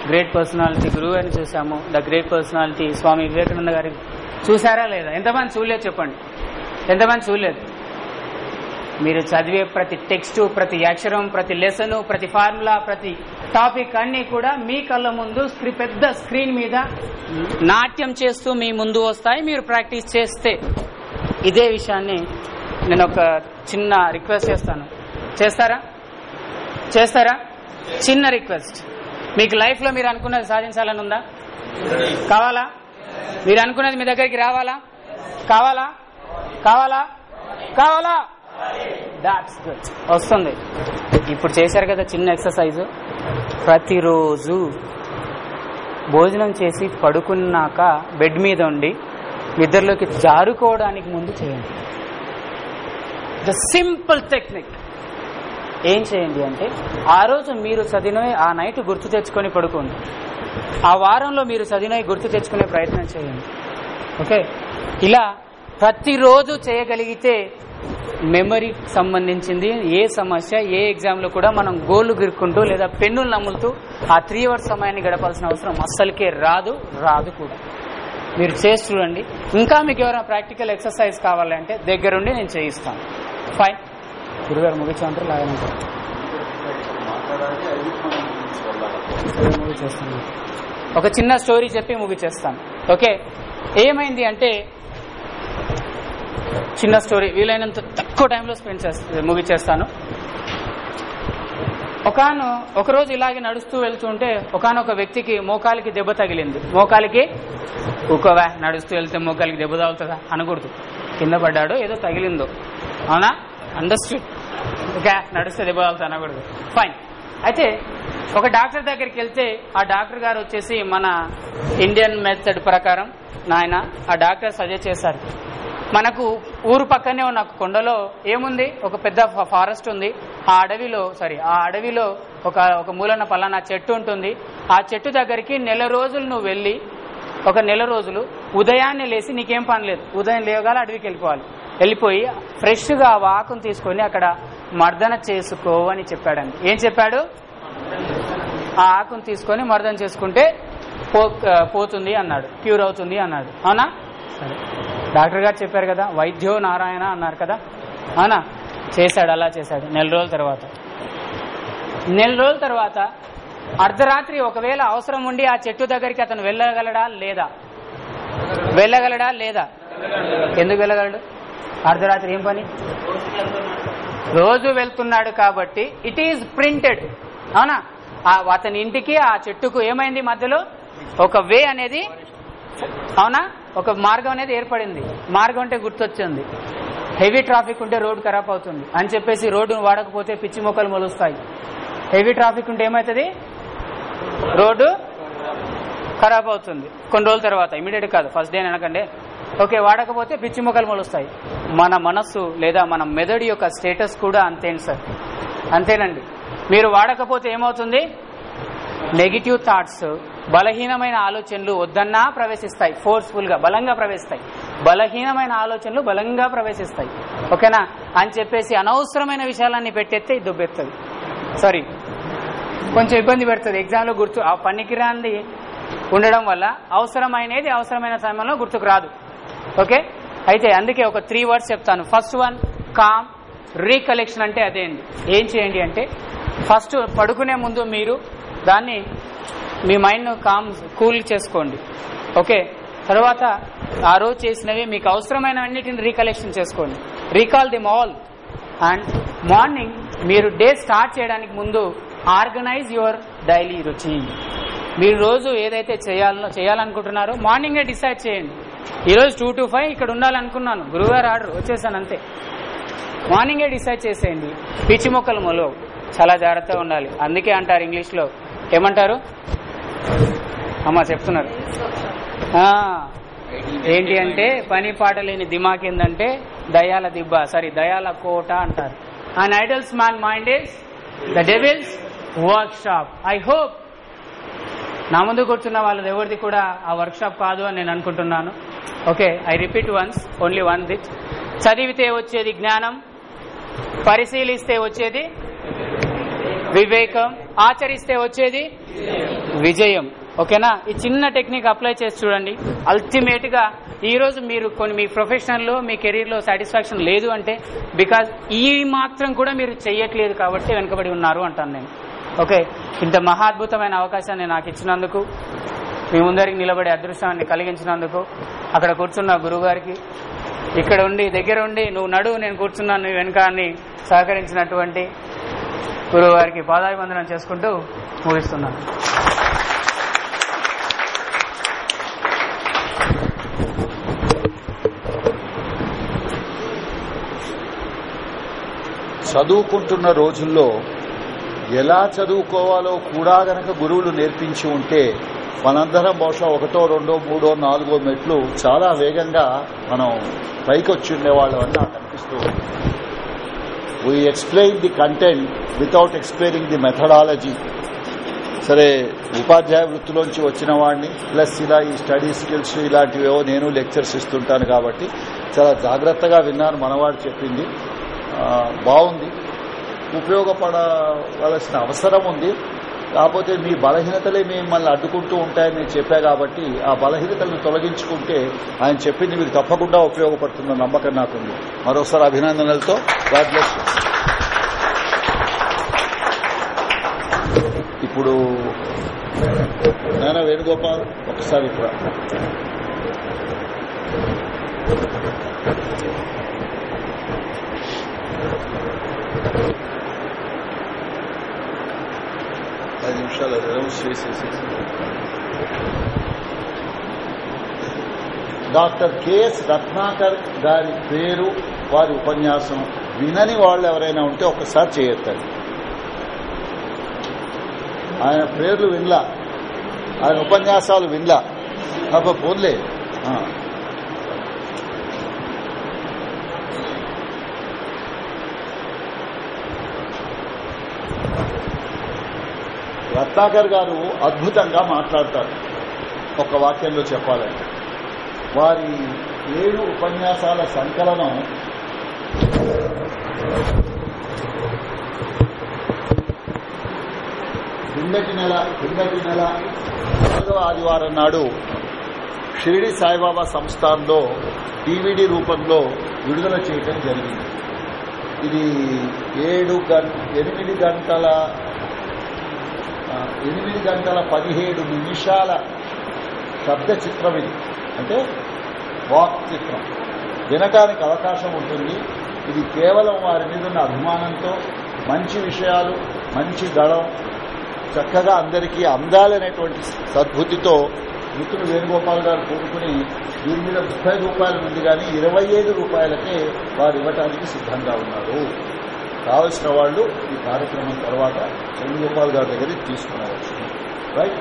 గ్రేట్ పర్సనాలిటీ గురువు అని చూసాము. The great personality Swami Vivekananda గారి చూసారా లేదా? ఎంతమంది చూడలేదు చెప్పండి. ఎంతమంది చూడలేదు? మీరు చదివే ప్రతి టెక్స్ట్ ప్రతి అక్షరం ప్రతి లెసన్ ప్రతి ఫార్ములా ప్రతి టాపిక్ అన్ని కూడా మీ కళ్ళ ముందు పెద్ద స్క్రీన్ మీద నాట్యం చేస్తూ మీ ముందు వస్తాయి. మీరు ప్రాక్టీస్ చేస్తే ఇదే విషయాన్ని నేను ఒక చిన్న రిక్వెస్ట్ చేస్తాను. చేస్తారా? చేస్తారా? చిన్న రిక్వెస్ట్. మీకు లైఫ్లో మీరు అనుకున్నది సాధించాలని ఉందా? కావాలా? మీరు అనుకున్నది మీ దగ్గరికి రావాలా? కావాలా? కావాలా? కావాలా? దాట్స్ గుడ్ వస్తుంది. ఇప్పుడు చేశారు కదా చిన్న ఎక్సర్సైజ్ ప్రతిరోజు భోజనం చేసి పడుకున్నాక బెడ్ మీద ఉండి నిద్రలోకి జారుకోవడానికి ముందు చేయండి. ద సింపుల్ టెక్నిక్ ఏం చేయండి అంటే ఆ రోజు మీరు చదివినవి ఆ నైట్ గుర్తు తెచ్చుకొని పడుకోండి. ఆ వారంలో మీరు చదివినవి గుర్తు తెచ్చుకునే ప్రయత్నం చేయండి. ఓకే ఇలా ప్రతిరోజు చేయగలిగితే మెమరీకి సంబంధించింది ఏ సమస్య ఏ ఎగ్జామ్లో కూడా మనం గోళ్ళు గిరుక్కుంటూ లేదా పెన్నులు నమ్ములుతూ ఆ త్రీ అవర్స్ సమయాన్ని గడపాల్సిన అవసరం అస్సలకే రాదు రాదు కూడా. మీరు చేసి చూడండి. ఇంకా మీకు ఎవరైనా ప్రాక్టికల్ ఎక్సర్సైజ్ కావాలంటే దగ్గరుండి నేను చేయిస్తాను. ఫైన్ గురుగారు ముగించామంటారు ఒక చిన్న స్టోరీ చెప్పి ముగిచేస్తాను. ఓకే? ఏమైంది అంటే చిన్న స్టోరీ వీలైనంత తక్కువ టైంలో స్పెండ్ చేస్తా ముగిచేస్తాను ఒకను ఒకరోజు ఇలాగే నడుస్తూ వెళ్తుంటే ఒకానొక వ్యక్తికి మోకాలికి దెబ్బ తగిలింది. మోకాలికి ఊకోవా నడుస్తూ వెళ్తే మోకాలికి దెబ్బ తగులుతుందా అనకూడదు. కింద పడ్డాడు ఏదో తగిలిందో. అవునా? అండర్స్టూడ్ ఓకే నడిస్తే దెబ్బ తగులుతా అనకూడదు. ఫైన్ అయితే ఒక డాక్టర్ దగ్గరికి వెళ్తే ఆ డాక్టర్ గారు వచ్చేసి మన ఇండియన్ మెథడ్ ప్రకారం నాయన ఆ డాక్టర్ సజెస్ట్ చేశారు. మనకు ఊరు పక్కనే ఉన్న కొండలో ఏముంది? ఒక పెద్ద ఫారెస్ట్ ఉంది. ఆ అడవిలో సారీ ఆ అడవిలో ఒక ఒక మూలన పలానా చెట్టు ఉంటుంది. ఆ చెట్టు దగ్గరికి నెల రోజులు నువ్వు వెళ్ళి ఒక నెల రోజులు ఉదయాన్నే లేచి నీకేం పని లేదు. ఉదయం లేవగాల అడవికి వెళ్ళిపోవాలి. వెళ్ళిపోయి ఫ్రెష్గా ఆ ఆకును తీసుకొని అక్కడ మర్దన చేసుకో అని చెప్పాడండి ఏం చెప్పాడు? ఆ ఆకును తీసుకొని మర్దన చేసుకుంటే పో పోతుంది అన్నాడు. క్యూర్ అవుతుంది అన్నాడు. అవునా? సరే. డాక్టర్ గారు చెప్పారు కదా వైద్యో నారాయణ అన్నారు కదా? అవునా? చేశాడు అలా చేశాడు నెల రోజుల తర్వాత. నెల రోజుల తర్వాత అర్ధరాత్రి ఒకవేళ అవసరం ఉండి ఆ చెట్టు దగ్గరికి అతను వెళ్ళగలడా లేదా? వెళ్ళగలడా లేదా? ఎందుకు వెళ్ళగలడు? అర్ధరాత్రి ఏం పని? రోజు వెళ్తున్నాడు కాబట్టి ఇట్ ఈజ్ ప్రింటెడ్ అవునా? అతని ఇంటికి ఆ చెట్టుకు ఏమైంది మధ్యలో? ఒక వే అనేది అవునా? ఒక మార్గం అనేది ఏర్పడింది. మార్గం అంటే గుర్తొచ్చింది. హెవీ ట్రాఫిక్ ఉంటే రోడ్డు ఖరాబ్ అవుతుంది అని చెప్పేసి రోడ్డును వాడకపోతే పిచ్చి మొక్కలు మొలుస్తాయి. హెవీ ట్రాఫిక్ ఉంటే ఏమవుతుంది? రోడ్డు ఖరాబ్ అవుతుంది. కొన్ని రోజుల తర్వాత ఇమీడియట్ కాదు ఫస్ట్ డే అనకండి. ఓకే వాడకపోతే పిచ్చి మొక్కలు మొలుస్తాయి. మన మనస్సు లేదా మన మెదడు యొక్క స్టేటస్ కూడా అంతేంటి సార్. అంతేనండి. మీరు వాడకపోతే ఏమవుతుంది? నెగిటివ్ థాట్స్ బలహీనమైన ఆలోచనలు వద్దన్నా ప్రవేశిస్తాయి. ఫోర్స్ఫుల్గా బలంగా ప్రవేశిస్తాయి. బలహీనమైన ఆలోచనలు బలంగా ప్రవేశిస్తాయి. ఓకేనా? అని చెప్పేసి అనవసరమైన విషయాలన్నీ పెట్టేస్తే దుబ్బెత్తది. సారీ కొంచెం ఇబ్బంది పెడుతుంది. ఎగ్జామ్లో గుర్తు ఆ పనికిరాంది ఉండడం వల్ల అవసరమైనది అవసరమైన సమయంలో గుర్తుకు రాదు. ఓకే? అయితే అందుకే ఒక త్రీ వర్డ్స్ చెప్తాను. ఫస్ట్ వన్ కామ్ రీకలెక్షన్ అంటే అదే ఏం చేయండి అంటే ఫస్ట్ పడుకునే ముందు మీరు దాన్ని మీ మైండ్ కామ్ కూల్ చేసుకోండి. ఓకే? తర్వాత ఆ రోజు చేసినవి మీకు అవసరమైన అన్నిటిని రీకలెక్షన్ చేసుకోండి. Recall them all and morning మీరు డే స్టార్ట్ చేయడానికి ముందు ఆర్గనైజ్ యువర్ డైలీ రుచి మీరు రోజు ఏదైతే చేయాలనో చేయాలనుకుంటున్నారో మార్నింగే డిసైడ్ చేయండి. ఈరోజు టూ టు ఫైవ్ ఇక్కడ ఉండాలనుకున్నాను. గురువారు ఆర్డర్ వచ్చేసాను అంతే. మార్నింగే డిసైడ్ చేసేయండి. పిచ్చి మొక్కలు మొలవు. చాలా జాగ్రత్తగా ఉండాలి. అందుకే అంటారు ఇంగ్లీష్లో ఏమంటారు? అమ్మా చెప్తున్నారు. ఏంటి అంటే పని పాట లేని దిమాక్ ఏంటంటే దయాల దిబ్బ సారీ దయాల కోట అంటారు. And idle's man mind is the devil's workshop I hope నా ముందు కూర్చున్న వాళ్ళది ఎవరిది కూడా ఆ వర్క్ షాప్ కాదు అని నేను అనుకుంటున్నాను. Okay I repeat once only one it చదివితే వచ్చేది జ్ఞానం పరిశీలిస్తే వచ్చేది వివేకం ఆచరిస్తే వచ్చేది విజయం. ఓకేనా? ఈ చిన్న టెక్నిక్ అప్లై చేసి చూడండి. అల్టిమేట్గా ఈ రోజు మీరు కొన్ని మీ ప్రొఫెషనల్లో మీ కెరీర్లో సాటిస్ఫాక్షన్ లేదు అంటే బికాజ్ ఈ మాత్రం కూడా మీరు చెయ్యట్లేదు కాబట్టి వెనుకబడి ఉన్నారు అంటాను నేను. ఓకే? ఇంత మహాద్భుతమైన అవకాశాన్ని నాకు ఇచ్చినందుకు మీ ముందరికి నిలబడే అదృష్టాన్ని కలిగించినందుకు అక్కడ కూర్చున్న గురుగారికి ఇక్కడ ఉండి దగ్గర ఉండి నువ్వు నడు నేను కూర్చున్నాను నువ్వు వెనుక అని సహకరించినటువంటి గురువారికి పాదాభివందనం చేసుకుంటూ ముగిస్తున్నాను. చదువుకుంటున్న రోజుల్లో ఎలా చదువుకోవాలో కూడా గనక గురువులు నేర్పించి ఉంటే మనందరం బహుశా ఒకటో రెండో మూడో నాలుగో మెట్లు చాలా వేగంగా మనం పైకి వచ్చి ఉండేవాళ్ళం అని నాకు అనిపిస్తూ we explain the content without explaining the methodology సరే ఉపాధ్యాయ వృత్తిలోంచి వచ్చిన వాడిని ప్లస్ ఇలా ఈ స్టడీ స్కిల్స్ ఇలాంటివేవో నేను లెక్చర్స్ ఇస్తుంటాను కాబట్టి చాలా జాగ్రత్తగా విన్నాను మనవాడు చెప్పింది. బాగుంది. ఉపయోగపడవలసిన అవసరం ఉంది. కాకపోతే మీ బలహీనతలే మిమ్మల్ని అడ్డుకుంటూ ఉంటాయని నేను చెప్పా కాబట్టి ఆ బలహీనతలను తొలగించుకుంటే ఆయన చెప్పింది మీకు తప్పకుండా ఉపయోగపడుతుందన్న నమ్మకం నాకుంది. మరోసారి అభినందనలతో గాడ్ బ్లెస్ ఇప్పుడు నాన్న వేణుగోపాల్ ఒకసారి ఇక్కడ. పది నిమిషాలు అనౌన్స్ చేసేసి డాక్టర్ కెఎస్ రత్నాకర్ గారి పేరు వారి ఉపన్యాసం వినని వాళ్ళు ఎవరైనా ఉంటే ఒకసారి చేయొద్దండి. ఆయన పేర్లు వినలా. ఆయన ఉపన్యాసాలు వినలా. అబ్బ పోన్లే. రత్నాకర్ గారు అద్భుతంగా మాట్లాడతారు. ఒక వాక్యంలో చెప్పాలంటే. వారి ఏడు ఉపన్యాసాల సంకలనం కిందటి నెల కిందటి నెల నాలుగవ ఆదివారం నాడు షిరిడి సాయిబాబా సంస్థాన్లో డివిడి రూపంలో విడుదల చేయడం జరిగింది. ఇది ఏడు గంట ఎనిమిది గంటల ఎనిమిది గంటల పదిహేడు నిమిషాల శబ్ద చిత్రం ఇది. అంటే వాక్ చిత్రం. వినటానికి అవకాశం ఉంటుంది. ఇది కేవలం వారి మీద ఉన్న అభిమానంతో మంచి విషయాలు మంచి దళం చక్కగా అందరికీ అందాలనేటువంటి సద్భుతితో మిత్రుడు వేణుగోపాల్ గారు కోరుకుని దీని మీద ముప్పై రూపాయల ఉంది కానీ ఇరవై ఐదు రూపాయలకే వారు ఇవ్వటానికి సిద్ధంగా ఉన్నారు. కావలసిన వాళ్ళు ఈ కార్యక్రమం తర్వాత వేణుగోపాల్ గారి దగ్గరికి తీసుకునవచ్చు రైట్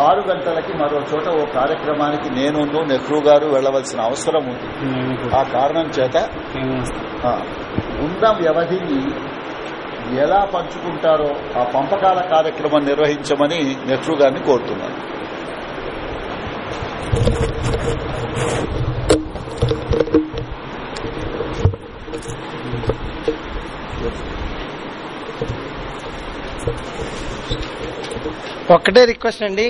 ఆరు గంటలకి మరో చోట ఓ కార్యక్రమానికి నేను నెహ్రూ గారు వెళ్ళవలసిన అవసరం ఉంది. ఆ కారణం చేత ఉన్న వ్యవధిని ఎలా పంచుకుంటారో ఆ పంపకాల కార్యక్రమం నిర్వహించమని నెహ్రూ గారిని కోరుతున్నాను. ఒక్కటే రిక్వెస్ట్ అండి.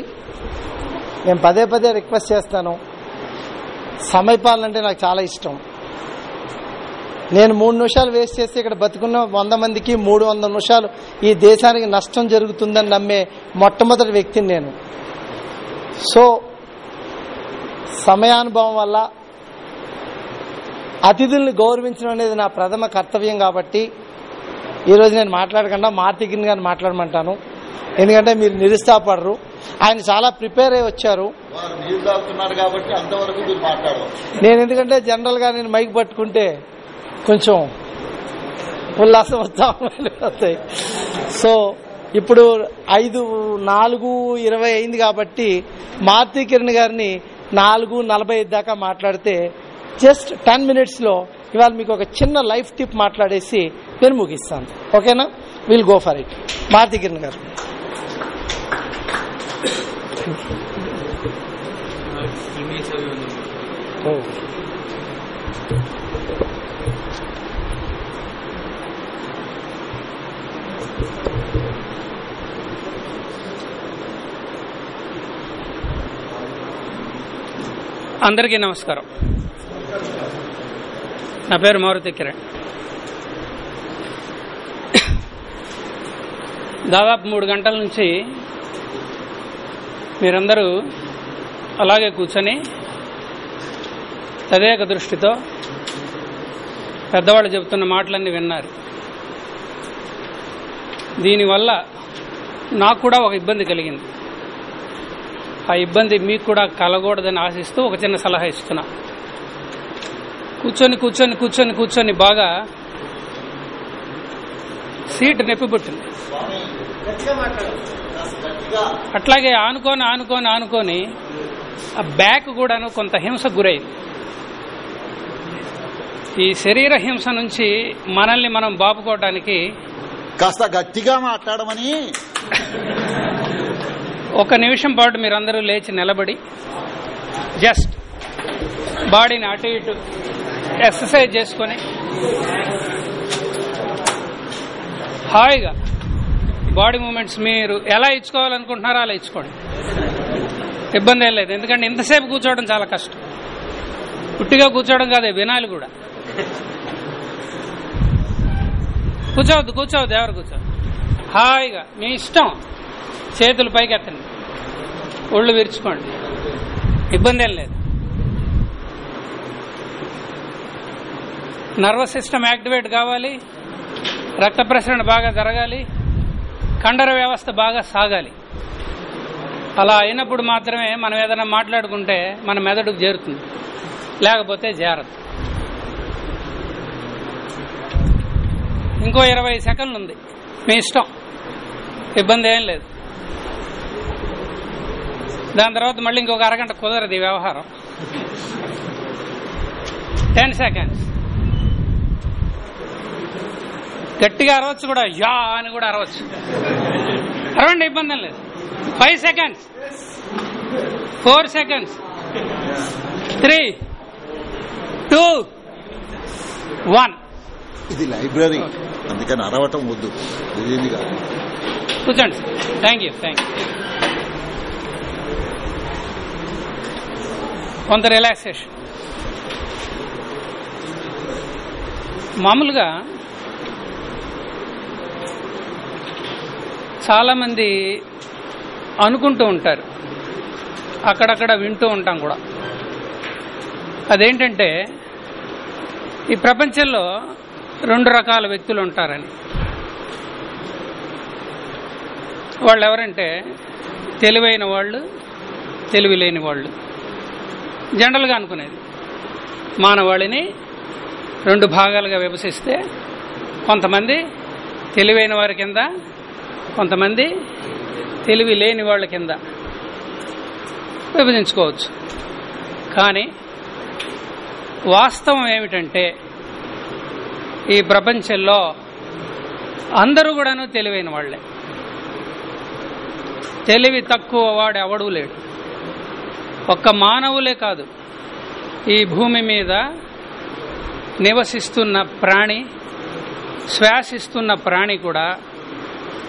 నేను పదే పదే రిక్వెస్ట్ చేస్తాను. సమయపాలన అంటే నాకు చాలా ఇష్టం. నేను మూడు నిమిషాలు వేస్ట్ చేస్తే ఇక్కడ బతుకున్న వంద మందికి మూడు వందల నిమిషాలు ఈ దేశానికి నష్టం జరుగుతుందని నమ్మే మొట్టమొదటి వ్యక్తిని నేను. సో సమయానుభవం వల్ల అతిథుల్ని గౌరవించడం అనేది నా ప్రథమ కర్తవ్యం కాబట్టి ఈరోజు నేను మాట్లాడకుండా మార్తికిన్ గారిని మాట్లాడమంటాను. ఎందుకంటే మీరు నిరుత్సాహపడరు. ఆయన చాలా ప్రిపేర్ అయి వచ్చారు. కాబట్టి అంతవరకు నేను ఎందుకంటే జనరల్గా నేను మైక్ పట్టుకుంటే కొంచెం ఉల్లాసం వస్తా వస్తాయి సో ఇప్పుడు ఐదు నాలుగు ఇరవై అయింది కాబట్టి మారుతి కిరణ్ గారిని నాలుగు నలభై దాకా మాట్లాడితే జస్ట్ టెన్ మినిట్స్లో ఇవాళ మీకు ఒక చిన్న లైఫ్ టిప్ మాట్లాడేసి నేను ముగిస్తాను. ఓకేనా? Will go for it Maruti Kiran గారు ఓ. అందరికీ నమస్కారం. నా పేరు మారుతి కిరణ్. దాదాపు మూడు గంటల నుంచి మీరందరూ అలాగే కూర్చొని తదేక దృష్టితో పెద్దవాళ్ళు చెబుతున్న మాటలన్నీ విన్నారు. దీనివల్ల నాకు కూడా ఒక ఇబ్బంది కలిగింది. ఆ ఇబ్బంది మీకు కూడా కలగకూడదని ఆశిస్తూ ఒక చిన్న సలహా ఇస్తున్నా. కూర్చొని కూర్చొని కూర్చొని కూర్చొని బాగా సీట్ నొప్పి పుట్టింది. అట్లాగే ఆనుకొని ఆనుకొని ఆనుకొని ఆ బ్యాక్ కూడాను కొంత హింసకు గురైంది. ఈ శరీర హింస నుంచి మనల్ని మనం బాపుకోవడానికి కాస్త గట్టిగా మాట్లాడమని ఒక నిమిషం పాటు మీరందరూ లేచి నిలబడి జస్ట్ బాడీని అటు ఇటు ఎక్సర్సైజ్ చేసుకొని హాయిగా బాడీ మూమెంట్స్ మీరు ఎలా ఇచ్చుకోవాలనుకుంటున్నారో అలా ఇచ్చుకోండి. ఇబ్బంది ఏం లేదు. ఎందుకంటే ఇంతసేపు కూర్చోవడం చాలా కష్టం. పుట్టిగా కూర్చోవడం కాదే వినాలి కూడా. కూర్చోవద్దు కూర్చోవద్దు ఎవరు కూర్చోవద్దు. హాయిగా మీ ఇష్టం. చేతులు పైకి ఎత్తండి. ఒళ్ళు విరుచుకోండి. ఇబ్బంది ఏం లేదు. నర్వస్ సిస్టమ్ యాక్టివేట్ కావాలి. రక్త ప్రసరణ బాగా జరగాలి. కండర వ్యవస్థ బాగా సాగాలి. అలా అయినప్పుడు మాత్రమే మనం ఏదైనా మాట్లాడుకుంటే మన మెదడుకు చేరుతుంది. లేకపోతే జారదు. ఇంకో ఇరవై సెకండ్లు ఉంది మీ ఇష్టం. ఇబ్బంది ఏం లేదు. దాని తర్వాత మళ్ళీ ఇంకొక అరగంట కుదరదు ఈ వ్యవహారం. టెన్ సెకండ్స్ గట్టిగా అరవచ్చు కూడా యా అని కూడా అరవచ్చు. అరవండి ఇబ్బంది లేదు. Five seconds four seconds three two one ఇది లైబ్రరీ. అందుకని అరవటం వద్దు. కూర్చోండి. థ్యాంక్ యూ థ్యాంక్ యూ కొంత రిలాక్సేషన్ మామూలుగా చాలామంది అనుకుంటూ ఉంటారు. అక్కడక్కడ వింటూ ఉంటాం కూడా. అదేంటంటే ఈ ప్రపంచంలో రెండు రకాల వ్యక్తులు ఉంటారని. వాళ్ళు ఎవరంటే తెలివైన వాళ్ళు తెలివి లేని వాళ్ళు. జనరల్గా అనుకునేది. మానవాళిని రెండు భాగాలుగా విభజిస్తే కొంతమంది తెలివైన వారి కింద కొంతమంది తెలివి లేని వాళ్ళ కింద విభజించుకోవచ్చు. కానీ వాస్తవం ఏమిటంటే ఈ ప్రపంచంలో అందరూ కూడాను తెలివైన వాళ్ళే తెలివి తక్కువ వాడు ఎవడూ లేడు. ఒక్క మానవులే కాదు. ఈ భూమి మీద నివసిస్తున్న ప్రాణి శ్వాసిస్తున్న ప్రాణి కూడా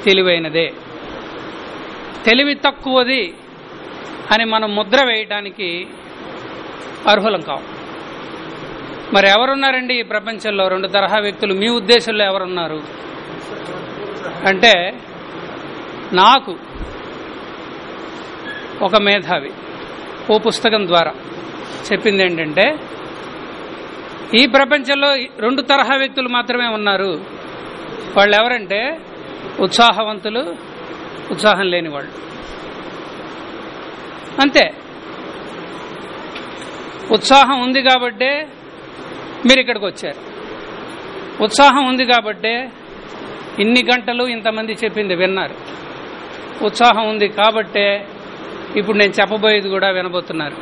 తెలివైనదే. తెలివి తక్కువది అని మనం ముద్ర వేయటానికి అర్హులం కావు మరి ఎవరున్నారండి ఈ ప్రపంచంలో? రెండు తరహా వ్యక్తులు మీ ఉద్దేశంలో ఎవరున్నారు? అంటే నాకు ఒక మేధావి. ఓ పుస్తకం ద్వారా చెప్పింది ఏంటంటే ఈ ప్రపంచంలో రెండు తరహా వ్యక్తులు మాత్రమే ఉన్నారు. వాళ్ళు ఎవరంటే ఉత్సాహవంతులు ఉత్సాహం లేని వాళ్ళు. అంతే. ఉత్సాహం ఉంది కాబట్టే మీరు ఇక్కడికి వచ్చారు. ఉత్సాహం ఉంది కాబట్టే ఇన్ని గంటలు ఇంతమంది చెప్పింది విన్నారు. ఉత్సాహం ఉంది కాబట్టే ఇప్పుడు నేను చెప్పబోయేది కూడా వినబోతున్నారు.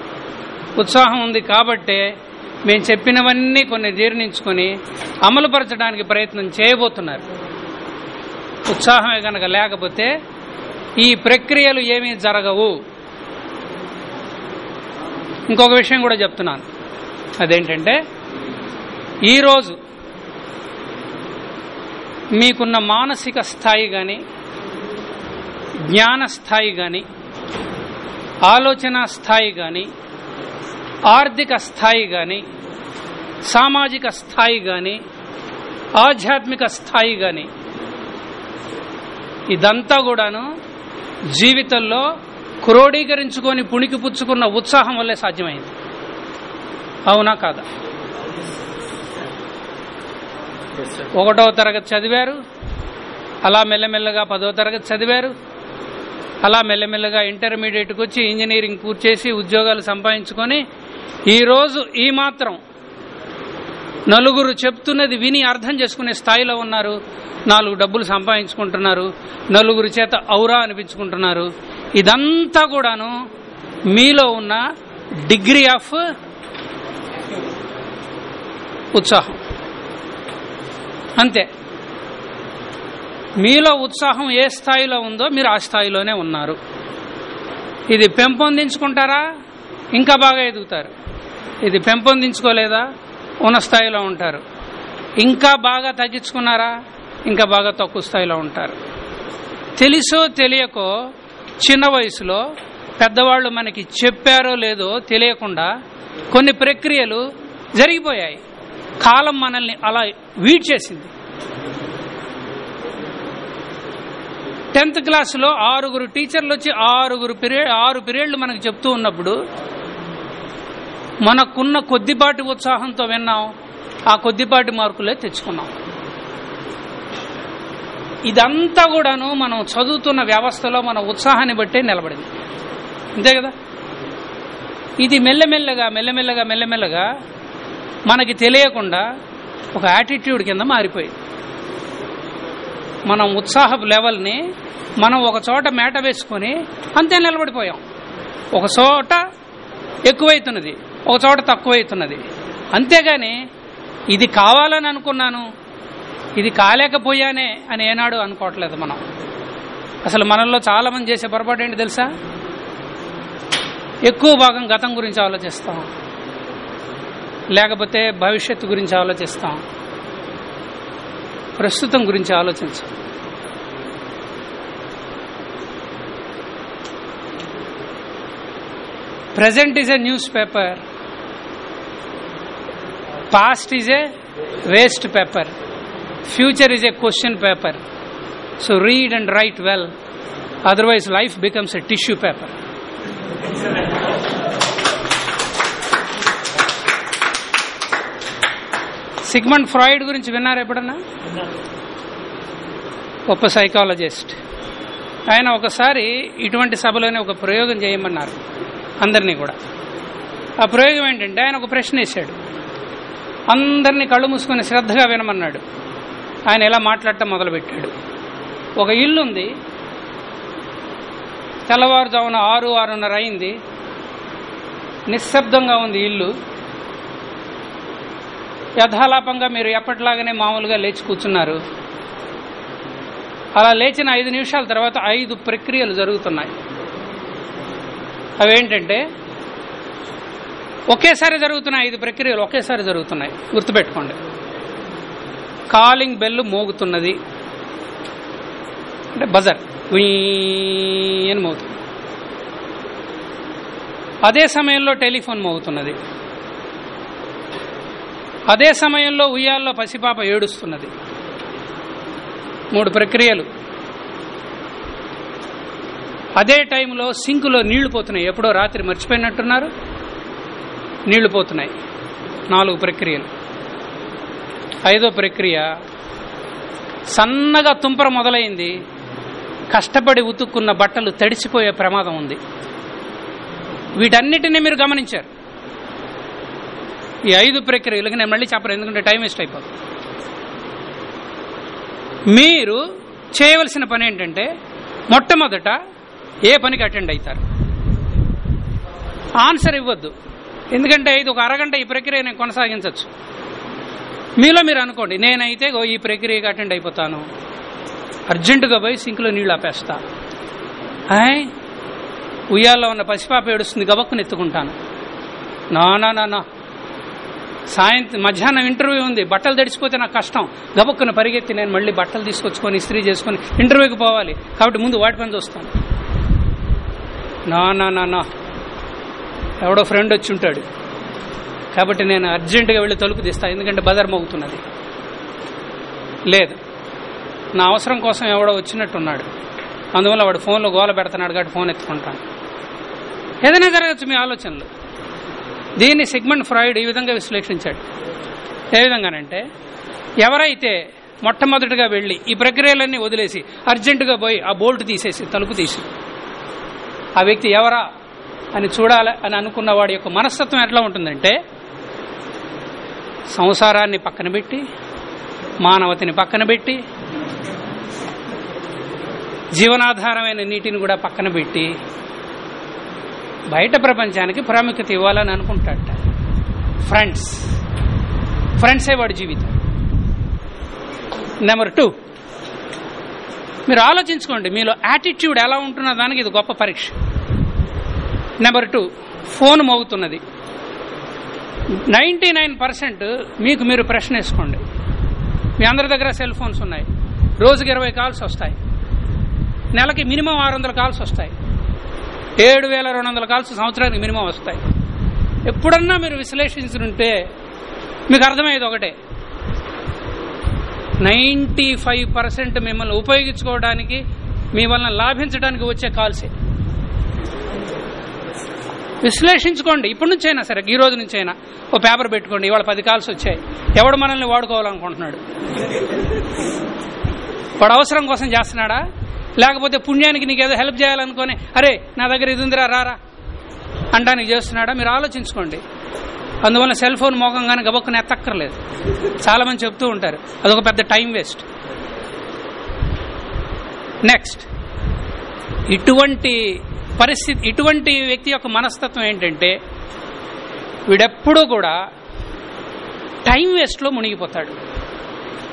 ఉత్సాహం ఉంది కాబట్టే మేము చెప్పినవన్నీ కొన్ని జీర్ణించుకొని అమలుపరచడానికి ప్రయత్నం చేయబోతున్నారు. ఉత్సాహమే కనుక లేకపోతే ఈ ప్రక్రియలు ఏమీ జరగవు. ఇంకొక విషయం కూడా చెప్తున్నాను. అదేంటంటే ఈరోజు మీకున్న మానసిక స్థాయి కానీ జ్ఞాన స్థాయి కానీ ఆలోచన స్థాయి కానీ ఆర్థిక స్థాయి కానీ సామాజిక స్థాయి కానీ ఆధ్యాత్మిక స్థాయి కానీ ఇదంతా కూడాను జీవితంలో క్రోడీకరించుకొని పుణికి పుచ్చుకున్న ఉత్సాహం వల్లే సాధ్యమైంది. అవునా కాదా? ఒకటో తరగతి చదివారు అలా మెల్లమెల్లగా పదో తరగతి చదివారు అలా మెల్లమెల్లగా ఇంటర్మీడియట్కి వచ్చి ఇంజనీరింగ్ పూర్తి చేసి ఉద్యోగాలు సంపాదించుకొని ఈరోజు ఈ మాత్రం నలుగురు చెప్తున్నది విని అర్థం చేసుకునే స్థాయిలో ఉన్నారు. నాలుగు డబ్బులు సంపాదించుకుంటున్నారు. నలుగురు చేత ఔరా అనిపించుకుంటున్నారు. ఇదంతా కూడాను మీలో ఉన్న డిగ్రీ ఆఫ్ ఉత్సాహం. అంతే. మీలో ఉత్సాహం ఏ స్థాయిలో ఉందో మీరు ఆ స్థాయిలోనే ఉన్నారు. ఇది పెంపొందించుకుంటారా? ఇంకా బాగా ఎదుగుతారు. ఇది పెంపొందించుకోలేదా? ఉన్న స్థాయిలో ఉంటారు. ఇంకా బాగా తగ్గించుకున్నారా? ఇంకా బాగా తక్కువ స్థాయిలో ఉంటారు. తెలుసో తెలియకో చిన్న వయసులో పెద్దవాళ్ళు మనకి చెప్పారో లేదో తెలియకుండా కొన్ని ప్రక్రియలు జరిగిపోయాయి. కాలం మనల్ని అలా వీడ్ టెన్త్ క్లాసులో ఆరుగురు టీచర్లు వచ్చి ఆరుగురు పీరియడ్ ఆరు పీరియడ్లు మనకు చెప్తూ ఉన్నప్పుడు మనకున్న కొద్దిపాటి ఉత్సాహంతో విన్నాం ఆ కొద్దిపాటి మార్కులే తెచ్చుకున్నాం. ఇదంతా కూడాను మనం చదువుతున్న వ్యవస్థలో మన ఉత్సాహాన్ని బట్టే నిలబడింది. అంతే కదా? ఇది మెల్లమెల్లగా మెల్లమెల్లగా మెల్లమెల్లగా మనకి తెలియకుండా ఒక యాటిట్యూడ్ కింద మారిపోయింది. మనం ఉత్సాహపు లెవెల్ని మనం ఒక చోట మేట వేసుకొని అంతే నిలబడిపోయాం. ఒక చోట ఎక్కువైతున్నది ఒక చోట తక్కువైతున్నది. అంతేగాని ఇది కావాలని అనుకున్నాను ఇది కాలేకపోయానే అని ఏనాడు అనుకోవట్లేదు మనం. అసలు మనల్లో చాలామంది చేసే పొరపాటు ఏంటి తెలుసా? ఎక్కువ భాగం గతం గురించి ఆలోచిస్తాం. లేకపోతే భవిష్యత్తు గురించి ఆలోచిస్తాం. ప్రస్తుతం గురించి ఆలోచించాలి present is a newspaper past is a waste paper future is a question paper so read and write well otherwise life becomes a tissue paper Sigmund Freud గురించి విన్నారా ఎప్పుడన్నా గొప్ప సైకాలజిస్ట్. ఆయన ఒకసారి ఇటువంటి సభలోనే ఒక ప్రయోగం చేయమన్నారు అందరినీ కూడా. ఆ ప్రయోగం ఏంటంటే ఆయన ఒక ప్రశ్న వేశాడు. అందరినీ కళ్ళు మూసుకొని శ్రద్ధగా వినమన్నాడు. ఆయన ఎలా మాట్లాడటం మొదలుపెట్టాడు. ఒక ఇల్లు ఉంది. తెల్లవారుజామున ఆరు ఆరున్నర అయింది. నిశ్శబ్దంగా ఉంది ఇల్లు. యథాలాపంగా మీరు ఎప్పటిలాగానే మామూలుగా లేచి కూర్చున్నారు. అలా లేచిన ఐదు నిమిషాల తర్వాత ఐదు ప్రక్రియలు జరుగుతున్నాయి. అవేంటంటే ఒకేసారి జరుగుతున్న ఐదు ప్రక్రియలు ఒకేసారి జరుగుతున్నాయి. గుర్తుపెట్టుకోండి. కాలింగ్ బెల్ మోగుతున్నది. అంటే బజర్. అని మోగుతుంది. అదే సమయంలో టెలిఫోన్ మోగుతున్నది. అదే సమయంలో ఉయ్యాల్లో పసిపాప ఏడుస్తున్నది. మూడు ప్రక్రియలు. అదే టైంలో సింకులో నీళ్ళు పోతున్నాయి. ఎప్పుడో రాత్రి మర్చిపోయినట్టున్నారు? నీళ్ళు పోతున్నాయి. నాలుగు ప్రక్రియలు. ఐదో ప్రక్రియ సన్నగా తుంపర మొదలైంది. కష్టపడి ఉతుక్కున్న బట్టలు తడిసిపోయే ప్రమాదం ఉంది. వీటన్నిటిని మీరు గమనించారు. ఈ ఐదు ప్రక్రియలకు నేను మళ్ళీ చెప్పను ఎందుకంటే టైం వేస్ట్ అయిపోతుంది. మీరు చేయవలసిన పని ఏంటంటే మొట్టమొదట ఏ పనికి అటెండ్ అవుతారు? ఆన్సర్ ఇవ్వద్దు. ఎందుకంటే ఇది ఒక అరగంట ఈ ప్రక్రియ నేను కొనసాగించవచ్చు మీలో మీరు అనుకోండి నేనైతే గో ఈ ప్రక్రియకి అటెండ్ అయిపోతాను. అర్జెంటుగా పోయి సింక్లో నీళ్ళు ఆపేస్తా. ఉయ్యాల్లో ఉన్న పసిపాప ఏడుస్తుంది గబక్కుని ఎత్తుకుంటాను. నా నా నా నా. సాయంత్రం మధ్యాహ్నం ఇంటర్వ్యూ ఉంది. బట్టలు తడిచిపోతే నాకు కష్టం. గబక్కున పరిగెత్తి నేను మళ్ళీ బట్టలు తీసుకొచ్చుకొని ఇస్త్రీ చేసుకొని ఇంటర్వ్యూకి పోవాలి. కాబట్టి ముందు వాటి పని చూస్తాను. నా నా నా నా. ఎవడో ఫ్రెండ్ వచ్చి ఉంటాడు. కాబట్టి నేను అర్జెంటుగా వెళ్ళి తలుపు తీస్తాను ఎందుకంటే బదర్ మోగుతున్నది. లేదు. నా అవసరం కోసం ఎవడో వచ్చినట్టున్నాడు. అందువల్ల వాడు ఫోన్లో గోల పెడుతున్నాడు కాబట్టి ఫోన్ ఎత్తుకుంటాను. ఏదైనా జరగచ్చు మీ ఆలోచనలు. దీన్ని సిగ్మండ్ ఫ్రాయిడ్ ఈ విధంగా విశ్లేషించాడు. ఏ విధంగానంటే ఎవరైతే మొట్టమొదటిగా వెళ్ళి ఈ ప్రక్రియలన్నీ వదిలేసి అర్జెంటుగా పోయి ఆ బోల్ట్ తీసేసి తలుపు తీసి ఆ వ్యక్తి ఎవరా అని చూడాలి అని అనుకున్న వాడి యొక్క మనస్తత్వం ఎట్లా ఉంటుందంటే సంసారాన్ని పక్కన పెట్టి మానవతిని పక్కన పెట్టి జీవనాధారమైన నీటిని కూడా పక్కన పెట్టి బయట ప్రపంచానికి ప్రాముఖ్యత ఇవ్వాలని అనుకుంటాడట. ఫ్రెండ్స్ ఫ్రెండ్సే వాడి జీవితం? నెంబర్ టూ మీరు ఆలోచించుకోండి మీలో యాటిట్యూడ్ ఎలా ఉంటున్న దానికి ఇది గొప్ప పరీక్ష. నెంబర్ టూ ఫోన్ మోగుతున్నది. నైంటీ నైన్ పర్సెంట్ మీకు మీరు ప్రశ్న వేసుకోండి. మీ అందరి దగ్గర సెల్ ఫోన్స్ ఉన్నాయి. రోజుకి ఇరవై కాల్స్ వస్తాయి. నెలకి మినిమం ఆరు వందల కాల్స్ వస్తాయి. ఏడు వేల రెండు వందల కాల్స్ సంవత్సరానికి మినిమం వస్తాయి. ఎప్పుడన్నా మీరు విశ్లేషించుంటే మీకు అర్థమయ్యేది ఒకటే. నైంటీ ఫైవ్ పర్సెంట్ మిమ్మల్ని ఉపయోగించుకోవడానికి మీ వలన లాభించడానికి వచ్చే కాల్సే. విశ్లేషించుకోండి. ఇప్పటి నుంచైనా సరే ఈ రోజు నుంచైనా. ఓ పేపర్ పెట్టుకోండి ఇవాళ పది కాల్స్ వచ్చాయి. ఎవడు మనల్ని వాడుకోవాలనుకుంటున్నాడు? వాడు అవసరం కోసం చేస్తున్నాడా? లేకపోతే పుణ్యానికి నీకేదో హెల్ప్ చేయాలనుకొని అరే నా దగ్గర ఇది ఉందిరా రారా. అంటానికి చేస్తున్నాడా? మీరు ఆలోచించుకోండి. అందువల్ల సెల్ ఫోన్ మోకంగానే గబక్కున ఎత్తక్కర్లేదు. చాలామంది చెప్తూ ఉంటారు అదొక పెద్ద టైం వేస్ట్ నెక్స్ట్ ఇటువంటి పరిస్థితి ఇటువంటి వ్యక్తి యొక్క మనస్తత్వం ఏంటంటే వీడెప్పుడూ కూడా టైం వేస్ట్లో మునిగిపోతాడు.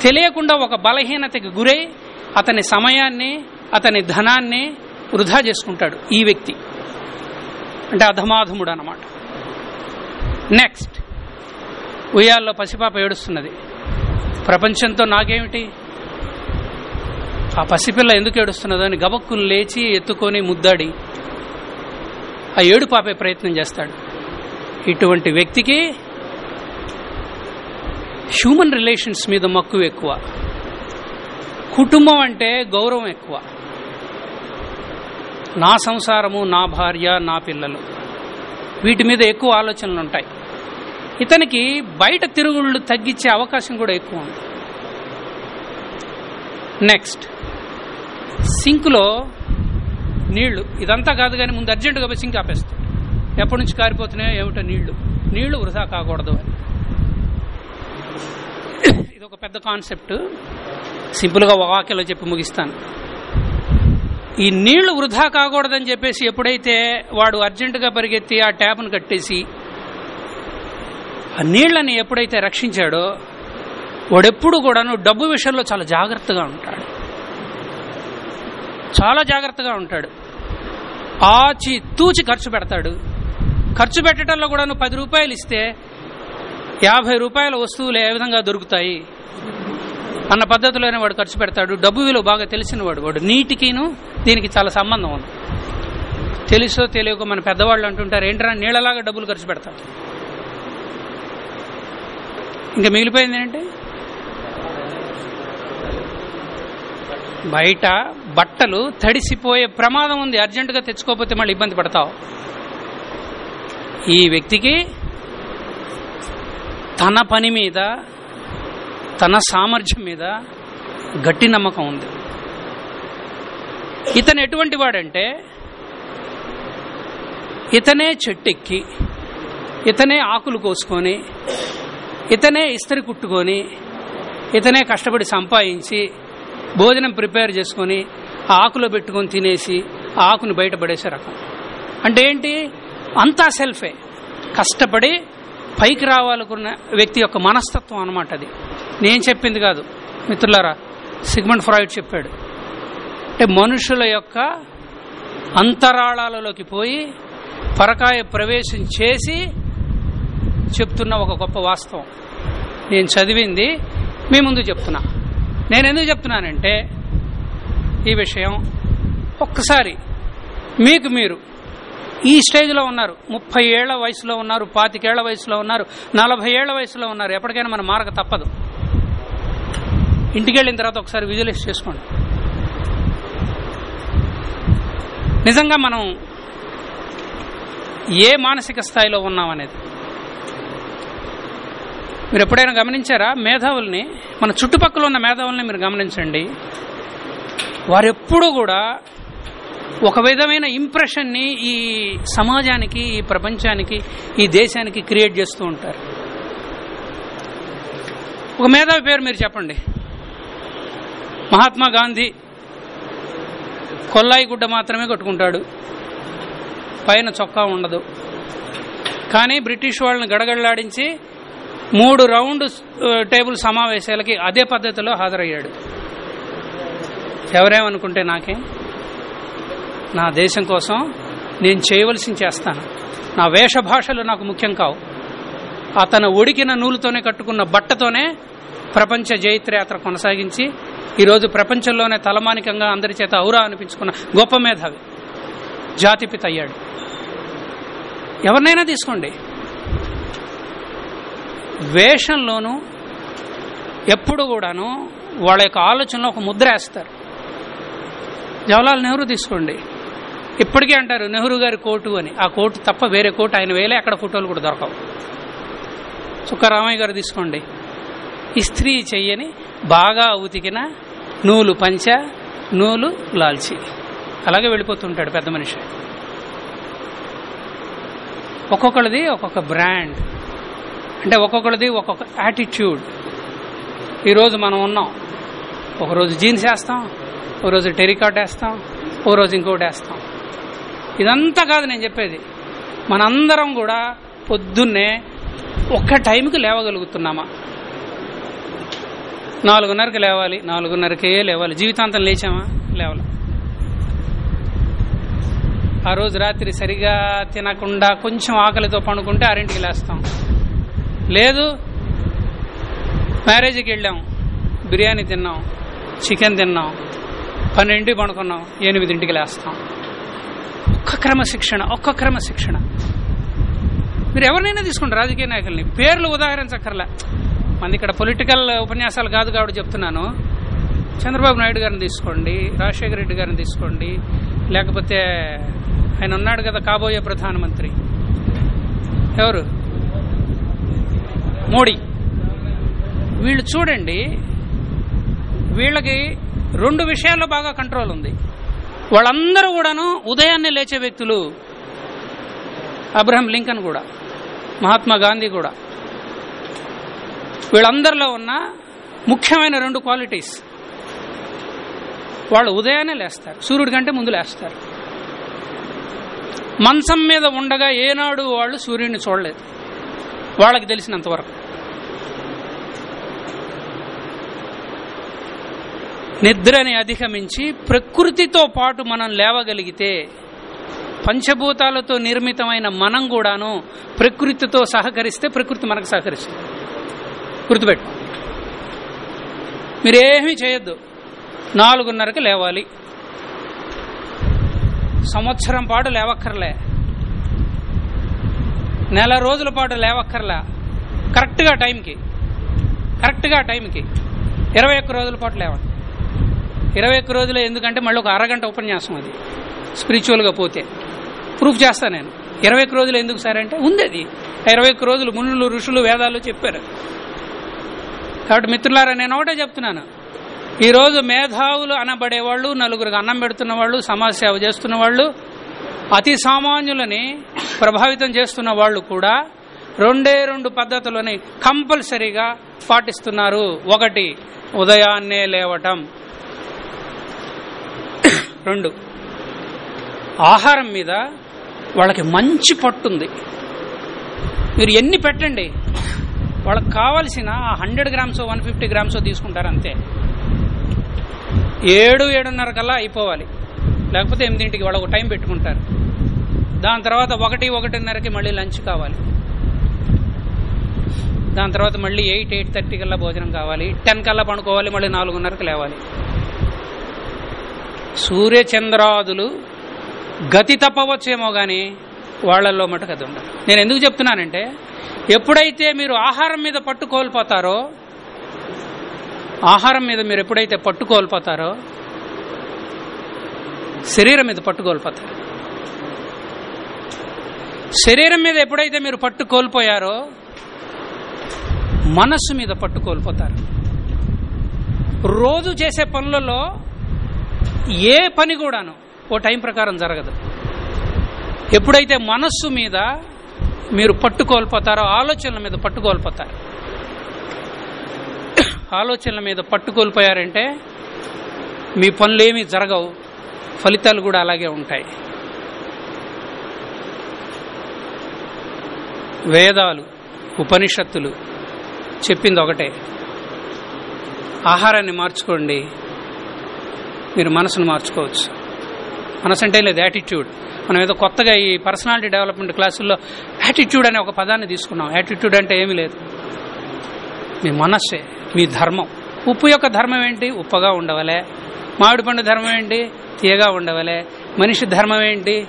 తెలియకుండా ఒక బలహీనతకి గురై అతని సమయాన్ని అతని ధనాన్ని వృధా చేసుకుంటాడు ఈ వ్యక్తి. అంటే అధమాధముడు అనమాట నెక్స్ట్ ఉయ్యాల్లో పసిపాప ఏడుస్తున్నది. ప్రపంచంతో నాకేమిటి ఆ పసిపిల్ల ఎందుకు ఏడుస్తున్నదో అని గబక్కులు లేచి ఎత్తుకొని ముద్దాడి ఆ ఏడు పాపే ప్రయత్నం చేస్తాడు. ఇటువంటి వ్యక్తికి హ్యూమన్ రిలేషన్స్ మీద మక్కువ ఎక్కువ. కుటుంబం అంటే గౌరవం ఎక్కువ. నా సంసారము నా భార్య నా పిల్లలు. వీటి మీద ఎక్కువ ఆలోచనలు ఉంటాయి. ఇతనికి బయట తిరుగుళ్ళు తగ్గించే అవకాశం కూడా ఎక్కువ ఉంది. నెక్స్ట్ సింక్లో నీళ్ళు. ఇదంతా కాదు కానీ ముందు అర్జెంటుగా పోయి సింక్ ఆపేస్తాడు ఎప్పటి నుంచి కారిపోతున్నాయో ఏమిటో నీళ్ళు. నీళ్ళు వృధా కాకూడదు అని. ఇది ఒక పెద్ద కాన్సెప్ట్. సింపుల్గా ఒక వాక్యలో చెప్పి ముగిస్తాను. ఈ నీళ్ళు వృధా కాకూడదని చెప్పేసి ఎప్పుడైతే వాడు అర్జెంటుగా పరిగెత్తి ఆ ట్యాప్ను కట్టేసి ఆ నీళ్ళని ఎప్పుడైతే రక్షించాడో వాడెప్పుడు కూడాను డబ్బు విషయంలో చాలా జాగ్రత్తగా ఉంటాడు. చాలా జాగ్రత్తగా ఉంటాడు. ఆచి తూచి ఖర్చు పెడతాడు. ఖర్చు పెట్టడంలో కూడాను పది రూపాయలు ఇస్తే యాభై రూపాయల వస్తువులు ఏ విధంగా దొరుకుతాయి? అన్న పద్ధతిలోనే వాడు ఖర్చు పెడతాడు. డబ్బు విలువ బాగా తెలిసిన వాడు. వాడు నీటికిను దీనికి చాలా సంబంధం ఉంది. తెలుసో తెలియక మన పెద్దవాళ్ళు అంటుంటారు ఏంట్రా నీళ్ళలాగా డబ్బులు ఖర్చు పెడతారు ఇంకా మిగిలిపోయింది ఏంటంటే బయట బట్టలు తడిసిపోయే ప్రమాదం ఉంది. అర్జెంటుగా తెచ్చుకోకపోతే మళ్ళీ ఇబ్బంది పడతావు. ఈ వ్యక్తికి తన పని మీద తన సామర్థ్యం మీద గట్టి నమ్మకం ఉంది. ఇతను ఎటువంటి వాడంటే ఇతనే చెట్టెక్కి ఇతనే ఆకులు కోసుకొని ఇతనే ఇస్త్రి కుట్టుకొని ఇతనే కష్టపడి సంపాదించి భోజనం ప్రిపేర్ చేసుకొని ఆకులో పెట్టుకొని తినేసి ఆ ఆకుని బయటపడేసే రకం. అంటే ఏంటి? అంతా సెల్ఫే. కష్టపడి పైకి రావాలనుకున్న వ్యక్తి యొక్క మనస్తత్వం అనమాట అది. నేను చెప్పింది కాదు. మిత్రులారా సిగ్మండ్ ఫ్రాయిడ్ చెప్పాడు. అంటే మనుషుల యొక్క అంతరాళాలలోకి పోయి పరకాయ ప్రవేశం చేసి చెప్తున్న ఒక గొప్ప వాస్తవం. నేను చదివింది మీ ముందు చెప్తున్నా. నేను ఎందుకు చెప్తున్నానంటే ఈ విషయం ఒక్కసారి మీకు మీరు ఈ స్టేజ్లో ఉన్నారు. ముప్పై ఏళ్ళ వయసులో ఉన్నారు పాతికేళ్ళ వయసులో ఉన్నారు నలభై ఏళ్ళ వయసులో ఉన్నారు. ఎప్పటికైనా మన మార్గ తప్పదు. ఇంటికి వెళ్ళిన తర్వాత ఒకసారి విజువలైజ్ చేసుకోండి. నిజంగా మనం ఏ మానసిక స్థాయిలో ఉన్నామనేది. మీరు ఎప్పుడైనా గమనించారా? మేధావుల్ని మన చుట్టుపక్కల ఉన్న మేధావుల్ని మీరు గమనించండి. వారెప్పుడూ కూడా ఒక విధమైన ఇంప్రెషన్ని ఈ సమాజానికి ఈ ప్రపంచానికి ఈ దేశానికి క్రియేట్ చేస్తూ ఉంటారు. ఒక మేధావి పేరు మీరు చెప్పండి. మహాత్మా గాంధీ కొల్లాయి గుడ్డ మాత్రమే కట్టుకుంటాడు. పైన చొక్కా ఉండదు. కానీ బ్రిటిష్ వాళ్ళని గడగడలాడించి మూడు రౌండ్ టేబుల్ సమావేశాలకి అదే పద్ధతిలో హాజరయ్యాడు. ఎవరేమనుకుంటే నాకేం? నా దేశం కోసం నేను చేయవలసింది చేస్తాను. నా వేషభాషలు నాకు ముఖ్యం కావు. అతను ఉడికిన నూలుతోనే కట్టుకున్న బట్టతోనే ప్రపంచ జైత్రయాత్ర కొనసాగించి ఈరోజు ప్రపంచంలోనే తలమానికంగా అందరి చేత ఔరా అనిపించుకున్న గొప్ప మేధావి జాతిపిత అయ్యాడు. ఎవరినైనా తీసుకోండి. వేషంలోనూ ఎప్పుడు కూడాను వాళ్ళ యొక్క ఆలోచనలో ఒక ముద్ర వేస్తారు. జవహర్లాల్ నెహ్రూ తీసుకోండి. ఇప్పటికీ అంటారు నెహ్రూ గారి కోటు అని. ఆ కోటు తప్ప వేరే కోటు ఆయన వేలే అక్కడ ఫోటోలు కూడా దొరకవు. సుఖరామయ్య గారు తీసుకోండి. ఇస్త్రీ చెయ్యని బాగా ఉతికిన నూలు పంచ నూలు లాల్చి. అలాగే వెళ్ళిపోతుంటాడు పెద్ద మనిషి. ఒక్కొక్కరిది ఒక్కొక్క బ్రాండ్. అంటే ఒక్కొక్కరిది ఒక్కొక్క యాటిట్యూడ్. ఈరోజు మనం ఉన్నాం. ఒకరోజు జీన్స్ వేస్తాం ఒకరోజు టెరికాట్ వేస్తాం ఒకరోజు ఇంకోటి వేస్తాం. ఇదంతా కాదు నేను చెప్పేది. మనందరం కూడా పొద్దున్నే ఒక్క టైంకి లేవగలుగుతున్నామా? నాలుగున్నరకి లేవాలి నాలుగున్నరకే లేవాలి. జీవితాంతం లేచామా? లేవాలి. ఆ రోజు రాత్రి సరిగా తినకుండా కొంచెం ఆకలితో పండుకుంటే ఆరింటికి లేస్తాం. లేదు మ్యారేజ్కి వెళ్ళాం బిర్యానీ తిన్నాం చికెన్ తిన్నాం పన్నెండింటికి పడుకున్నాం ఎనిమిదింటికి లేస్తాం. ఒక్క క్రమశిక్షణ ఒక్క క్రమశిక్షణ మీరు ఎవరినైనా తీసుకోండి రాజకీయ నాయకుల్ని. పేర్లు ఉదాహరించక్కర్లే. మన ఇక్కడ పొలిటికల్ ఉపన్యాసాలు కాదు కాబట్టి చెప్తున్నాను. చంద్రబాబు నాయుడు గారిని తీసుకోండి రాజశేఖర రెడ్డి గారిని తీసుకోండి లేకపోతే ఆయన ఉన్నాడు కదా కాబోయే ప్రధానమంత్రి. ఎవరు? మోడీ. వీళ్ళు చూడండి వీళ్ళకి రెండు విషయాల్లో బాగా కంట్రోల్ ఉంది. వాళ్ళందరూ కూడాను ఉదయాన్నే లేచే వ్యక్తులు అబ్రహం లింకన్ కూడా మహాత్మా గాంధీ కూడా. వీళ్ళందరిలో ఉన్న ముఖ్యమైన రెండు క్వాలిటీస్. వాళ్ళు ఉదయాన్నే లేస్తారు సూర్యుడి కంటే ముందు లేస్తారు. మంచం మీద ఉండగా ఏనాడు వాళ్ళు సూర్యుడిని చూడలేదు. వాళ్ళకి తెలిసినంతవరకు. నిద్రని అధిగమించి ప్రకృతితో పాటు మనం లేవగలిగితే పంచభూతాలతో నిర్మితమైన మనం కూడాను ప్రకృతితో సహకరిస్తే ప్రకృతి మనకు సహకరిస్తుంది. గుర్తుపెట్టు మీరేమీ చేయొద్దు. నాలుగున్నరకు లేవాలి. సంవత్సరం పాటు లేవక్కర్లే. నెల రోజుల పాటు లేవక్కర్లే. కరెక్ట్గా టైంకి. కరెక్ట్గా టైంకి. ఇరవై ఒక్క రోజుల పాటు లేవండి ఇరవై ఒక్క రోజులు ఎందుకంటే మళ్ళీ ఒక అరగంట ఉపన్యాసం అది. స్పిరిచువల్గా పోతే. ప్రూఫ్ చేస్తాను నేను. ఇరవై ఒక్క రోజులు ఎందుకు సార్ అంటే ఉంది అది ఇరవై ఒక్క రోజులు మునులు ఋషులు వేదాలు చెప్పారు. కాబట్టి మిత్రులారా నేను ఒకటే చెప్తున్నాను. ఈరోజు మేధావులు అనబడేవాళ్ళు నలుగురికి అన్నం పెడుతున్న వాళ్ళు సమాజ సేవ చేస్తున్న వాళ్ళు అతి సామాన్యులని ప్రభావితం చేస్తున్న వాళ్ళు కూడా రెండే రెండు పద్ధతులని కంపల్సరీగా పాటిస్తున్నారు. ఒకటి ఉదయాన్నే లేవటం. రెండు. ఆహారం మీద వాళ్ళకి మంచి పట్టుంది. మీరు ఎన్ని పెట్టండి వాళ్ళకి కావాల్సిన hundred grams one fifty grams తీసుకుంటారు అంతే ఏడు ఏడున్నర కల్లా అయిపోవాలి. లేకపోతే ఎనిమిదింటికి వాళ్ళు ఒక టైం పెట్టుకుంటారు. దాని తర్వాత ఒకటి ఒకటిన్నరకి మళ్ళీ లంచ్ కావాలి. దాని తర్వాత మళ్ళీ ఎయిట్ ఎయిట్ థర్టీ కల్లా భోజనం కావాలి. టెన్ కల్లా పండుకోవాలి మళ్ళీ నాలుగున్నరకు లేవాలి. సూర్యచంద్రాదులు గతి తప్పవచ్చేమో కానీ వాళ్ళల్లో మటుకు అది ఉండదు. నేను ఎందుకు చెప్తున్నానంటే ఎప్పుడైతే మీరు ఆహారం మీద పట్టు కోల్పోతారో ఆహారం మీద మీరు ఎప్పుడైతే పట్టు కోల్పోతారో శరీరం మీద పట్టు కోల్పోతారు. శరీరం మీద ఎప్పుడైతే మీరు పట్టు కోల్పోయారో మనస్సు మీద పట్టు కోల్పోతారు. రోజు చేసే పనులలో ఏ పని కూడాను ఓ టైం ప్రకారం జరగదు. ఎప్పుడైతే మనస్సు మీద మీరు పట్టుకోల్పోతారో ఆలోచనల మీద పట్టుకోల్పోతారు. ఆలోచనల మీద పట్టుకోల్పోయారంటే మీ మీ పనులేమీ జరగవు ఫలితాలు కూడా అలాగే ఉంటాయి. వేదాలు ఉపనిషత్తులు చెప్పింది ఒకటే. ఆహారాన్ని మార్చుకోండి మీరు మనసును మార్చుకోవచ్చు. మనసు అంటే లేదు యాటిట్యూడ్ మనం ఏదో కొత్తగా ఈ పర్సనాలిటీ డెవలప్మెంట్ క్లాసుల్లో యాటిట్యూడ్ అనే ఒక పదాన్ని తీసుకున్నాం. యాటిట్యూడ్ అంటే ఏమీ లేదు. మీ మనస్సే మీ ధర్మం. ఉప్పు యొక్క ధర్మం ఏంటి? ఉప్పగా ఉండవలే. మామిడి పండు ధర్మం ఏంటి? తీయగా ఉండవలే. మనిషి ధర్మం ఏంటి?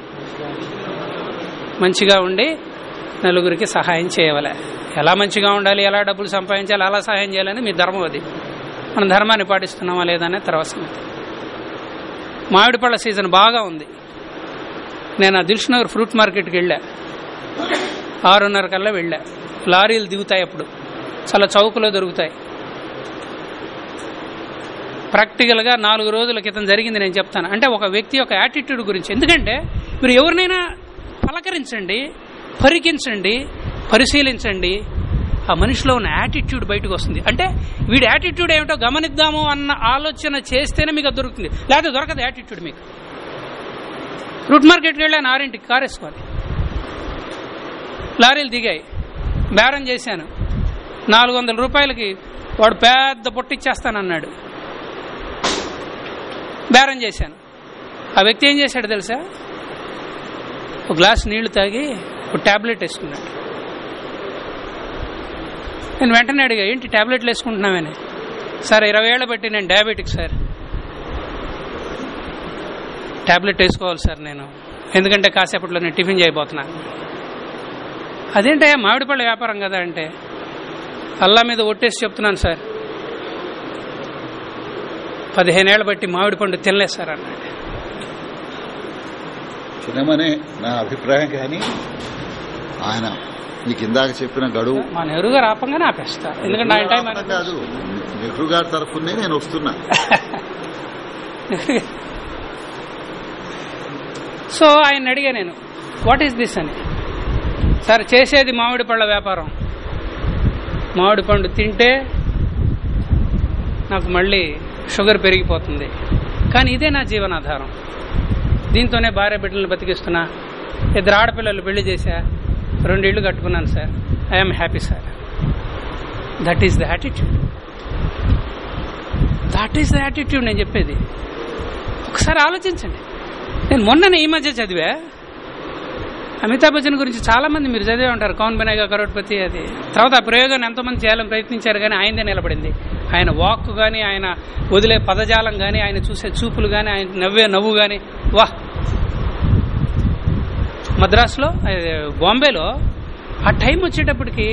మంచిగా ఉండి నలుగురికి సహాయం చేయవలే. ఎలా మంచిగా ఉండాలి? ఎలా డబ్బులు సంపాదించాలి? అలా సహాయం చేయాలని మీ ధర్మం అది. మన ధర్మాన్ని పాటిస్తున్నామా లేదనే తర్వాత సంగతి. మామిడి పళ్ళ సీజన్ బాగా ఉంది. నేను ఆ దిల్షునగర్ ఫ్రూట్ మార్కెట్కి వెళ్ళా. ఆరున్నర కల్లా వెళ్ళా. లారీలు దిగుతాయి అప్పుడు. చాలా చౌకలో దొరుకుతాయి. ప్రాక్టికల్గా నాలుగు రోజుల క్రితం జరిగింది నేను చెప్తాను. అంటే ఒక వ్యక్తి యొక్క యాటిట్యూడ్ గురించి. ఎందుకంటే మీరు ఎవరినైనా పలకరించండి పరికించండి పరిశీలించండి ఆ మనిషిలో ఉన్న యాటిట్యూడ్ బయటకు వస్తుంది. అంటే వీడి యాటిట్యూడ్ ఏమిటో గమనిద్దాము అన్న ఆలోచన చేస్తేనే మీకు అది దొరుకుతుంది. లేకపోతే దొరకదు యాటిట్యూడ్ మీకు. రూట్ మార్కెట్కి వెళ్ళాను ఆరింటికి కారు వేసుకోవాలి లారీలు దిగాయి. బేరం చేశాను. నాలుగు వందల రూపాయలకి వాడు పెద్ద పొట్టిచ్చేస్తానన్నాడు బేరం చేశాను. ఆ వ్యక్తి ఏం చేశాడు తెలుసా? ఒక గ్లాస్ నీళ్ళు తాగి ఒక ట్యాబ్లెట్ వేసుకున్నాడు. నేను వెంటనే అడిగా ఏంటి ట్యాబ్లెట్లు వేసుకుంటున్నామని సార్ ఇరవై ఏళ్ళ బట్టి నేను డయాబెటిక్ సార్. ట్యాబ్లెట్ వేసుకోవాలి సార్ నేను. ఎందుకంటే కాసేపట్లో నేను టిఫిన్ చేయబోతున్నాను అదేంటయ్యా మామిడిపళ్ళ వ్యాపారం కదా అంటే. అల్లా మీద ఒట్టేసి చెప్తున్నాను సార్. పదిహేనేళ్ళ బట్టి మామిడి పండు తినలేదు సార్ అన్నాడు. తినమనే నా అభిప్రాయం కానీ ఆయన నీకు ఇందాక చెప్పిన గడువు. మా నెహ్రూ గారు ఆపంగానే ఆపేస్తా. ఎందుకంటే ఆయన టైం కాదు. నెహ్రూ గారి తరఫునే నేను వస్తున్నా. సో ఆయన అడిగా నేను వాట్ ఈస్ దిస్ అని. సార్ చేసేది మామిడి పళ్ళ వ్యాపారం. మామిడి పండు తింటే నాకు మళ్ళీ షుగర్ పెరిగిపోతుంది. కానీ ఇదే నా జీవనాధారం. దీంతోనే భార్య బిడ్డలను బతికిస్తున్నా. ఇద్దరు ఆడపిల్లలు పెళ్ళి చేశా. రెండు ఇళ్ళు కట్టుకున్నాను sir. I'm happy sir that is the attitude that is the attitude నేను చెప్పేది. ఒకసారి ఆలోచించండి. నేను మొన్ననే ఈ మధ్య చదివా. అమితాబ్ బచ్చన్ గురించి చాలామంది మీరు చదివే ఉంటారు. కౌన్ బనేగా కరోడ్పతి అది. తర్వాత ఆ ప్రయోగాన్ని ఎంతోమంది చేయాలని ప్రయత్నించారు కానీ ఆయనదే నిలబడింది. ఆయన వాక్ కానీ ఆయన వదిలే పదజాలం కానీ ఆయన చూసే చూపులు కానీ ఆయన నవ్వే నవ్వు కానీ వాహ్! మద్రాసులో బాంబేలో ఆ టైం వచ్చేటప్పటికి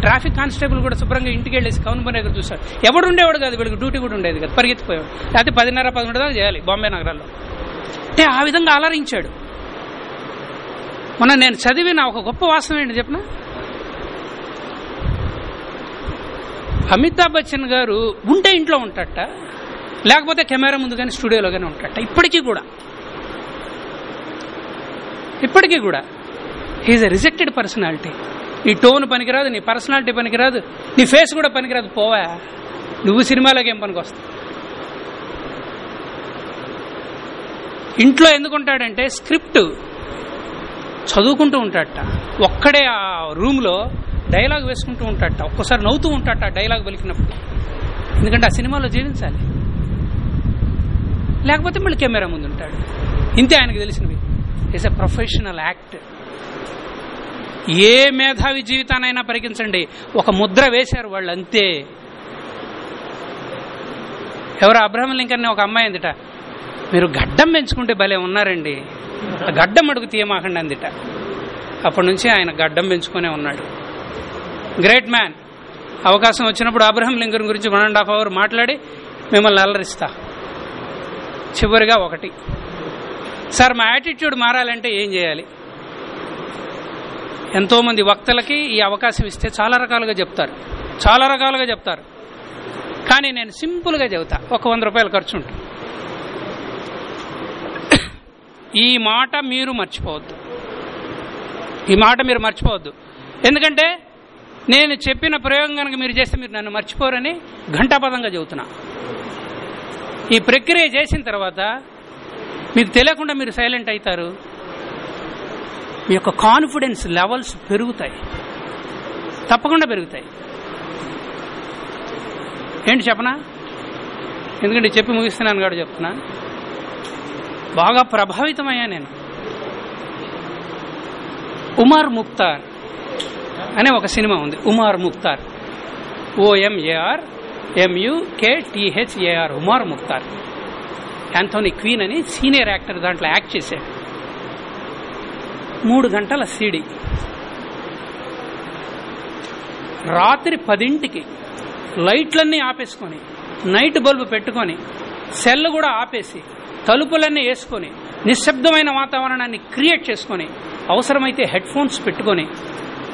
ట్రాఫిక్ కానిస్టేబుల్ కూడా శుభ్రంగా ఇంటికి వెళ్ళేసి కౌన్ బన్ దగ్గర చూశాడు ఎవడు ఉండేవాడు కాదు వీళ్ళకి డ్యూటీ కూడా ఉండేది కదా పరిగెత్తిపోయాడు లేకపోతే పదిన్నర పదకొండు దాకా చేయాలి బాంబే నగరాల్లో. అంటే ఆ విధంగా అలరించాడు. మొన్న నేను చదివిన ఒక గొప్ప వాస్తవం ఏంటి చెప్పిన? అమితాబ్ బచ్చన్ గారు ఉంటే ఇంట్లో ఉంటాట లేకపోతే కెమెరా ముందు కానీ స్టూడియోలో కానీ ఉంటాట ఇప్పటికీ కూడా. ఇప్పటికీ కూడా. హీఈస్ ఎ రిజెక్టెడ్ పర్సనాలిటీ నీ టోన్ పనికిరాదు నీ పర్సనాలిటీ పనికిరాదు నీ ఫేస్ కూడా పనికిరాదు. పోవా? నువ్వు సినిమాలోకి ఏం పనికి వస్తావు ఇంట్లో ఎందుకుంటాడంటే స్క్రిప్ట్ చదువుకుంటూ ఉంటాడట. ఒక్కడే ఆ రూమ్లో డైలాగ్ వేసుకుంటూ ఉంటాడట. ఒక్కసారి నవ్వుతూ ఉంటాడట ఆ డైలాగ్ పలికినప్పుడు. ఎందుకంటే ఆ సినిమాలో జీవించాలి లేకపోతే మళ్ళీ కెమెరా ముందు ఉంటాడు ఇంతే ఆయనకు తెలిసినవి ఇట్స్ ఎ ప్రొఫెషనల్ యాక్ట్ ఏ మేధావి జీవితానైనా పరిగించండి ఒక ముద్ర వేశారు వాళ్ళు అంతే ఎవరు అబ్రహం లింకన్ ఒక అమ్మాయి అందిట. మీరు గడ్డం పెంచుకుంటే భలే ఉన్నారండి. ఆ గడ్డం అడుగు తీయమాకండి అందిట. అప్పటి నుంచి ఆయన గడ్డం పెంచుకునే ఉన్నాడు. గ్రేట్ మ్యాన్ అవకాశం వచ్చినప్పుడు అబ్రహం లింకన్ గురించి వన్ అండ్ హాఫ్ అవర్ మాట్లాడి మిమ్మల్ని అల్లరిస్తా చివరిగా ఒకటి. సార్ మా యాటిట్యూడ్ మారాలంటే ఏం చేయాలి? ఎంతోమంది వక్తలకి ఈ అవకాశం ఇస్తే చాలా రకాలుగా చెప్తారు. చాలా రకాలుగా చెప్తారు. కానీ నేను సింపుల్గా చెబుతా. ఒక వంద రూపాయలు ఖర్చు ఉంటుంది. ఈ మాట మీరు మర్చిపోవద్దు. ఈ మాట మీరు మర్చిపోవద్దు. ఎందుకంటే నేను చెప్పిన ప్రయోగం కనుక మీరు చేస్తే మీరు నన్ను మర్చిపోరని ఘంటాపదంగా చెబుతున్నా. ఈ ప్రక్రియ చేసిన తర్వాత మీకు తెలియకుండా మీరు సైలెంట్ అవుతారు. మీ యొక్క కాన్ఫిడెన్స్ లెవెల్స్ పెరుగుతాయి. తప్పకుండా పెరుగుతాయి. ఏంటి చెప్పనా? ఎందుకంటే చెప్పి ముగిస్తున్నాను కాదు చెప్తున్నా. బాగా ప్రభావితమయ్యా నేను. ఉమార్ ముక్తార్ అనే ఒక సినిమా ఉంది. ఉమార్ ముక్తార్. ఓఎంఏఆర్ ఎంయుకేటిహెచ్ఏఆర్ ఉమార్ ముక్తార్. యాంథోనీ క్వీన్ అని సీనియర్ యాక్టర్ దాంట్లో యాక్ట్ చేశాడు. మూడు గంటల సీడీ. రాత్రి పదింటికి లైట్లన్నీ ఆపేసుకొని నైట్ బల్బు పెట్టుకొని సెల్ కూడా ఆపేసి తలుపులన్నీ వేసుకొని నిశ్శబ్దమైన వాతావరణాన్ని క్రియేట్ చేసుకొని అవసరమైతే హెడ్ ఫోన్స్ పెట్టుకొని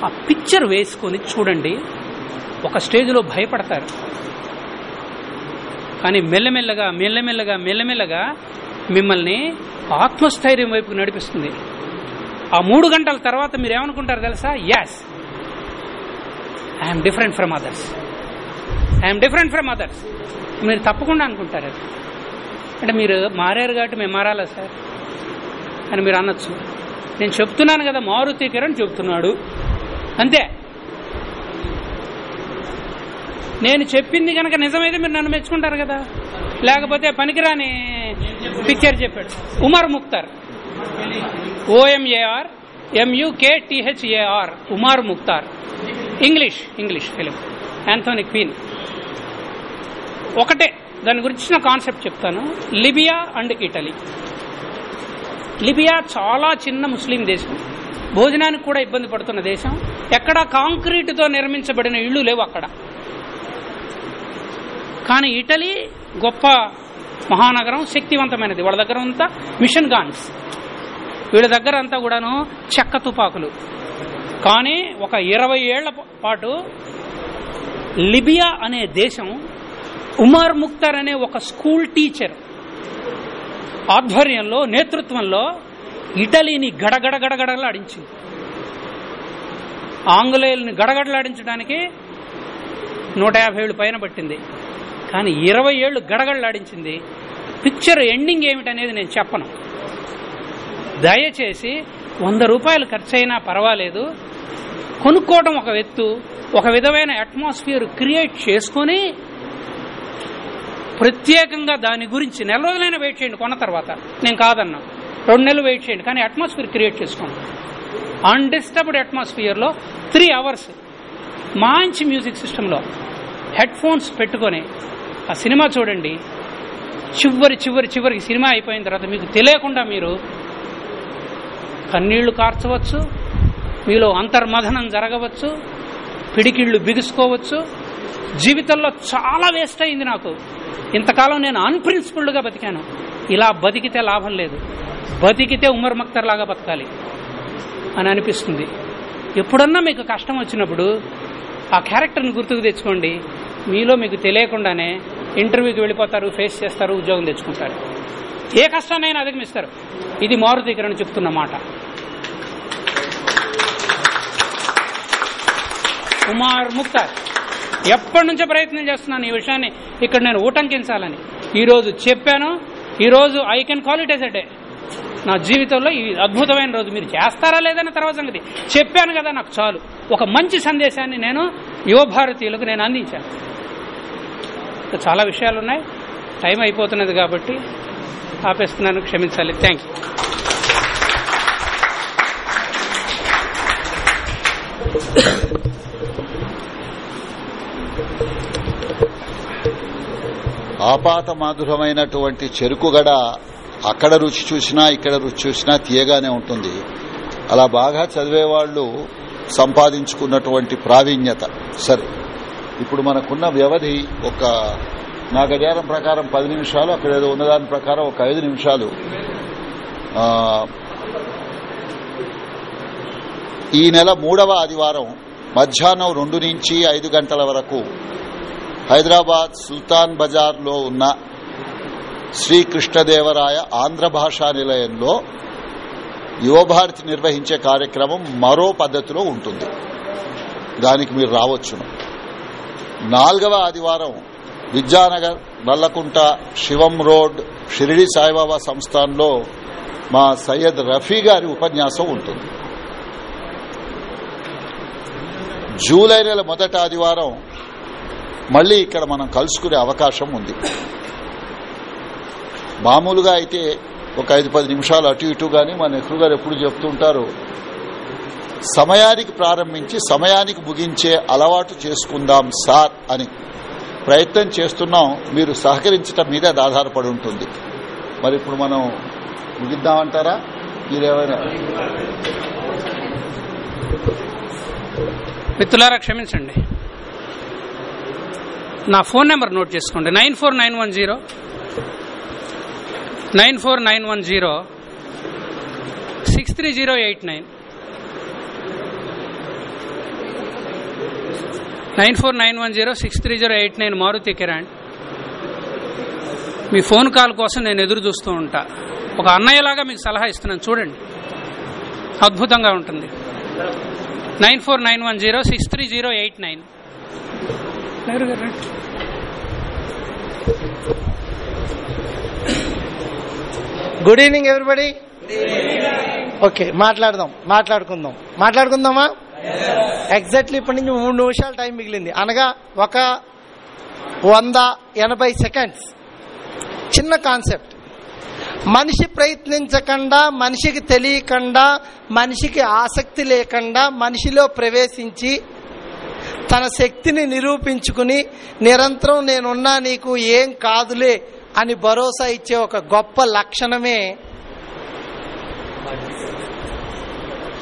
ఆ పిక్చర్ వేసుకొని చూడండి ఒక స్టేజ్లో భయపడతారు. కానీ మెల్లమెల్లగా మెల్లమెల్లగా మెల్లమెల్లగా మిమ్మల్ని ఆత్మస్థైర్యం వైపుకు నడిపిస్తుంది. ఆ మూడు గంటల తర్వాత మీరు ఏమనుకుంటారు తెలుసా as I'm different from others I'm different from others మీరు తప్పకుండా అనుకుంటారు అంటే మీరు మారారు కాబట్టి మేము మారాలా సార్? అని మీరు అనొచ్చు. నేను చెప్తున్నాను కదా మారుతి కిరణ్ చెప్తున్నాడు. అంతే. నేను చెప్పింది కనుక నిజమైతే మీరు నన్ను మెచ్చుకుంటారు కదా. లేకపోతే పనికిరాని పిక్చర్ చెప్పాడు. Omar Mukhtar. O M A R M U K T H A R Omar Mukhtar. English English film Anthony Quinn ఒకటే దాని గురించిన కాన్సెప్ట్ చెప్తాను. Libya and Italy. లిబియా చాలా చిన్న ముస్లిం దేశం. భోజనానికి కూడా ఇబ్బంది పడుతున్న దేశం. ఎక్కడ కాంక్రీటుతో నిర్మించబడిన ఇళ్ళు లేవు అక్కడ. కానీ ఇటలీ గొప్ప మహానగరం శక్తివంతమైనది. వాళ్ళ దగ్గర అంతా మిషన్ గాన్స్. వీళ్ళ దగ్గర అంతా కూడాను చెక్క తుపాకులు. కానీ ఒక ఇరవై ఏళ్ళ పాటు లిబియా అనే దేశం ఉమర్ ముక్తార్ అనే ఒక స్కూల్ టీచర్ ఆధ్వర్యంలో నేతృత్వంలో ఇటలీని గడగడ గడగడలాడించింది ఆంగ్లేయుల్ని గడగడలాడించడానికి నూట యాభై ఏళ్ళు పైన పట్టింది. కానీ ఇరవై ఏళ్ళు గడగడలాడించింది. పిక్చర్ ఎండింగ్ ఏమిటనేది నేను చెప్పను. దయచేసి వంద రూపాయలు ఖర్చు అయినా పర్వాలేదు. కొనుక్కోవడం ఒక ఎత్తు ఒక విధమైన అట్మాస్ఫియర్ క్రియేట్ చేసుకొని ప్రత్యేకంగా దాని గురించి నెల రోజులైనా వెయిట్ చేయండి కొన్న తర్వాత. నేను కాదన్నా. రెండు నెలలు వెయిట్ చేయండి కానీ అట్మాస్ఫియర్ క్రియేట్ చేసుకోండి. అన్డిస్టర్బ్డ్ అట్మాస్ఫియర్లో త్రీ అవర్స్ మంచి మ్యూజిక్ సిస్టంలో హెడ్ ఫోన్స్ పెట్టుకొని ఆ సినిమా చూడండి. చివరి చివరి చివరికి సినిమా అయిపోయిన తర్వాత మీకు తెలియకుండా మీరు కన్నీళ్ళు కార్చవచ్చు మీలో అంతర్మథనం జరగవచ్చు పిడికిళ్ళు బిగుసుకోవచ్చు. జీవితంలో చాలా వేస్ట్ అయింది నాకు. ఇంతకాలం నేను అన్ప్రిన్సిపుల్డ్గా బతికాను. ఇలా బతికితే లాభం లేదు. బతికితే ఉమర్ మక్తర్ లాగా బతకాలి అని అనిపిస్తుంది. ఎప్పుడన్నా మీకు కష్టం వచ్చినప్పుడు ఆ క్యారెక్టర్ని గుర్తుకు తెచ్చుకోండి. మీలో మీకు తెలియకుండానే ఇంటర్వ్యూకి వెళ్ళిపోతారు ఫేస్ చేస్తారు ఉద్యోగం తెచ్చుకుంటారు. ఏ కష్టాన్నైనా అధిగమిస్తారు. ఇది మారుతి కిరణ్ చెప్తున్న మాట. కుమార్ ముక్తార్ ఎప్పటి నుంచో ప్రయత్నం చేస్తున్నాను ఈ విషయాన్ని ఇక్కడ నేను ఊటంకించాలని. ఈరోజు చెప్పాను ఈరోజు I can call it as day నా జీవితంలో ఈ అద్భుతమైన రోజు మీరు చేస్తారా లేదన్న తర్వాత సంగతి. చెప్పాను కదా నాకు చాలు. ఒక మంచి సందేశాన్ని నేను యువ భారతీయులకు నేను అందించాను. చాలా విషయాలు ఉన్నాయి టైం అయిపోతున్నది కాబట్టి ఆపేస్తున్నాను క్షమించాలి. థ్యాంక్ యూ ఆపాత మాధురమైనటువంటి చెరుకుగడ అక్కడ రుచి చూసినా ఇక్కడ రుచి చూసినా తీయగానే ఉంటుంది. అలా బాగా చదివేవాళ్ళు సంపాదించుకున్నటువంటి ప్రావీణ్యత. సరే ఇప్పుడు మనకున్న వ్యవధి ఒక నా గడియారం ప్రకారం పది నిమిషాలు అక్కడ ఏదో ఉన్నదాని ప్రకారం ఒక ఐదు నిమిషాలు. ఈ నెల మూడవ ఆదివారం మధ్యాహ్నం రెండు నుంచి ఐదు గంటల వరకు హైదరాబాద్ సుల్తాన్ బజార్లో ఉన్న శ్రీకృష్ణదేవరాయ ఆంధ్ర భాషా నిలయంలో యువభారతి నిర్వహించే కార్యక్రమం మరో పద్ధతిలో ఉంటుంది. దానికి మీరు రావచ్చును నాలుగవ ఆదివారం విద్యానగర్ నల్లకుంట శివం రోడ్ షిరిడి సాయిబాబా సంస్థాన్లో మా సయ్యద్ రఫీ గారి ఉపన్యాసం ఉంటుంది. జూలై నెల మొదటి ఆదివారం మళ్ళీ ఇక్కడ మనం కలుసుకునే అవకాశం ఉంది. మామూలుగా అయితే ఒక ఐదు పది నిమిషాలు అటు ఇటు గాని మా నెహ్రూ గారు ఎప్పుడు చెప్తుంటారు సమయానికి ప్రారంభించి సమయానికి ముగించే అలవాటు చేసుకుందాం సార్ అని ప్రయత్నం చేస్తున్నాం. మీరు సహకరించటం మీద అది ఆధారపడి ఉంటుంది. మరి ఇప్పుడు మనం ముగిద్దామంటారా? మీరేమైనా మిత్రులారా క్షమించండి. నా ఫోన్ నెంబర్ నోట్ చేసుకోండి. Nine four nine one zero nine four nine one zero six three zero eight nine nine four nine one zero six three zero eight nine Maruti Kiran. మీ ఫోన్ కాల్ కోసం నేను ఎదురు చూస్తూ ఉంటా. ఒక అన్నయ్యలాగా మీకు సలహా ఇస్తున్నాను. చూడండి. అద్భుతంగా ఉంటుంది. Nine four nine one zero six three zero eight nine. Good evening everybody okay మాట్లాడదాం మాట్లాడుకుందాం. మాట్లాడుకుందామా? ఎగ్జాక్ట్లీ ఇప్పటి నుంచి మూడు నిమిషాలు టైం మిగిలింది. అనగా ఒక వంద ఎనభై సెకండ్స్ చిన్న కాన్సెప్ట్ మనిషి ప్రయత్నించకుండా మనిషికి తెలియకుండా మనిషికి ఆసక్తి లేకుండా మనిషిలో ప్రవేశించి తన శక్తిని నిరూపించుకుని నిరంతరం నేనున్నా నీకు ఏం కాదులే అని భరోసా ఇచ్చే ఒక గొప్ప లక్షణమే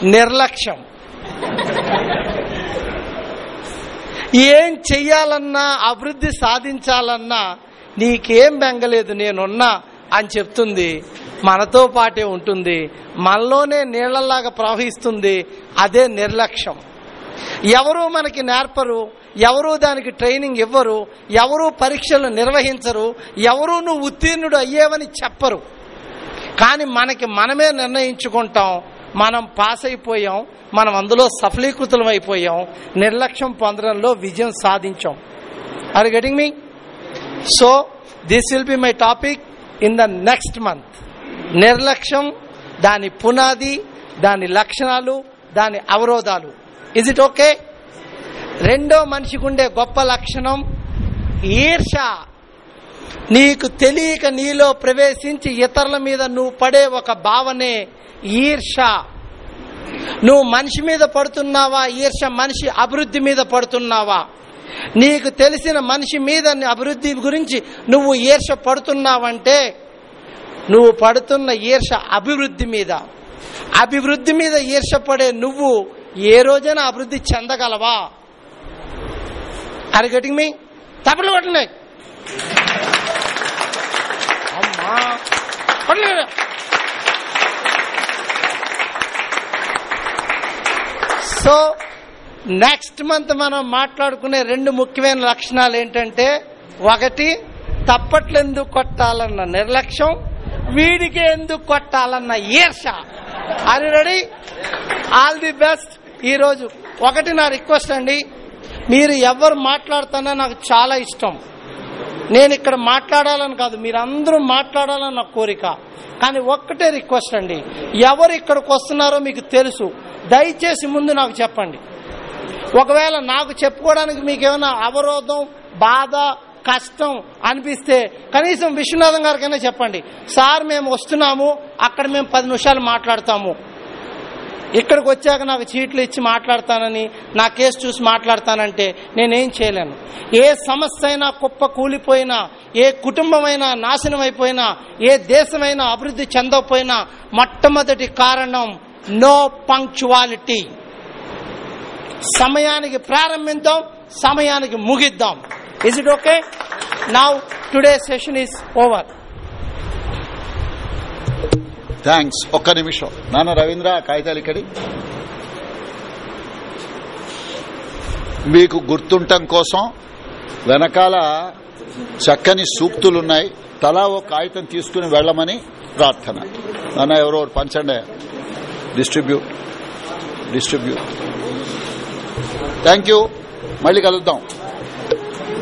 నిర్లక్ష్యం. ఏం చెయ్యాలన్నా అభివృద్ధి సాధించాలన్నా నీకేం బెంగలేదు నేనున్నా అని చెప్తుంది. మనతో పాటే ఉంటుంది. మనలోనే నీళ్ళలాగా ప్రవహిస్తుంది. అదే నిర్లక్ష్యం. ఎవరు మనకి నేర్పరు ఎవరు దానికి ట్రైనింగ్ ఇవ్వరు ఎవరు పరీక్షలు నిర్వహించరు ఎవరు నువ్వు ఉత్తీర్ణుడు అయ్యేవని చెప్పరు. కానీ మనకి మనమే నిర్ణయించుకుంటాం మనం పాస్ అయిపోయాం మనం అందులో సఫలీకృతం అయిపోయాం నిర్లక్ష్యం పొందడంలో విజయం సాధించాం. Are getting me so this will be my topic in the next month నిర్లక్ష్యం దాని పునాది దాని లక్షణాలు దాని అవరోధాలు. ఇజ్ ఇట్ ఓకే రెండో మనిషికి ఉండే గొప్ప లక్షణం ఈర్ష. నీకు తెలియక నీలో ప్రవేశించి ఇతరుల మీద నువ్వు పడే ఒక భావనే ఈర్ష. నువ్వు మనిషి మీద పడుతున్నావా? ఈర్ష మనిషి అభివృద్ధి మీద పడుతున్నావా? నీకు తెలిసిన మనిషి మీద అభివృద్ధి గురించి నువ్వు ఈర్ష పడుతున్నావంటే నువ్వు పడుతున్న ఈర్ష అభివృద్ధి మీద. అభివృద్ధి మీద ఈర్ష పడే నువ్వు ఏ రోజైనా అభివృద్ధి చెందగలవా? అరి గెటింగ్ మీ తప్పలు కొట్టండి అమ్మా. కొట్టలేదు సో నెక్స్ట్ మంత్ మనం మాట్లాడుకునే రెండు ముఖ్యమైన లక్షణాలు ఏంటంటే ఒకటి తప్పట్లు ఎందుకు కొట్టాలన్న నిర్లక్ష్యం వీడికి ఎందుకు కొట్టాలన్న ఈర్ష అది రెడీ ఆల్ ది బెస్ట్ ఈరోజు ఒకటి నా రిక్వెస్ట్ అండి. మీరు ఎవరు మాట్లాడుతున్నా నాకు చాలా ఇష్టం. నేను ఇక్కడ మాట్లాడాలని కాదు మీరందరూ మాట్లాడాలని నా కోరిక. కానీ ఒక్కటే రిక్వెస్ట్ అండి. ఎవరు ఇక్కడికి వస్తున్నారో మీకు తెలుసు. దయచేసి ముందు నాకు చెప్పండి. ఒకవేళ నాకు చెప్పుకోవడానికి మీకు ఏమైనా అవరోధం బాధ కష్టం అనిపిస్తే కనీసం విశ్వనాథం గారికైనా చెప్పండి. సార్ మేము వస్తున్నాము. అక్కడ మేము పది నిమిషాలు మాట్లాడతాము. ఇక్కడికి వచ్చాక నాకు చీట్లు ఇచ్చి మాట్లాడతానని నా కేసు చూసి మాట్లాడతానంటే నేనేం చేయలేను. ఏ సమస్య అయినా కుప్ప కూలిపోయినా ఏ కుటుంబమైనా నాశనం అయిపోయినా ఏ దేశమైనా అభివృద్ధి చెందకపోయినా మొట్టమొదటి కారణం నో పంక్చువాలిటీ సమయానికి ప్రారంభిద్దాం సమయానికి ముగిద్దాం. Is it okay now today session is over thanks ఒక్క నిమిషం. నాన్న రవీంద్ర కాగితాలు ఇక్కడి. మీకు గుర్తుండటం కోసం వెనకాల చక్కని సూక్తులున్నాయి. తలా ఓ కాగితం తీసుకుని వెళ్ళమని ప్రార్థన. నాన్న ఎవరో పంచండి. డిస్ట్రిబ్యూట్. డిస్ట్రిబ్యూట్. థ్యాంక్ యూ మళ్ళీ కలుద్దాం.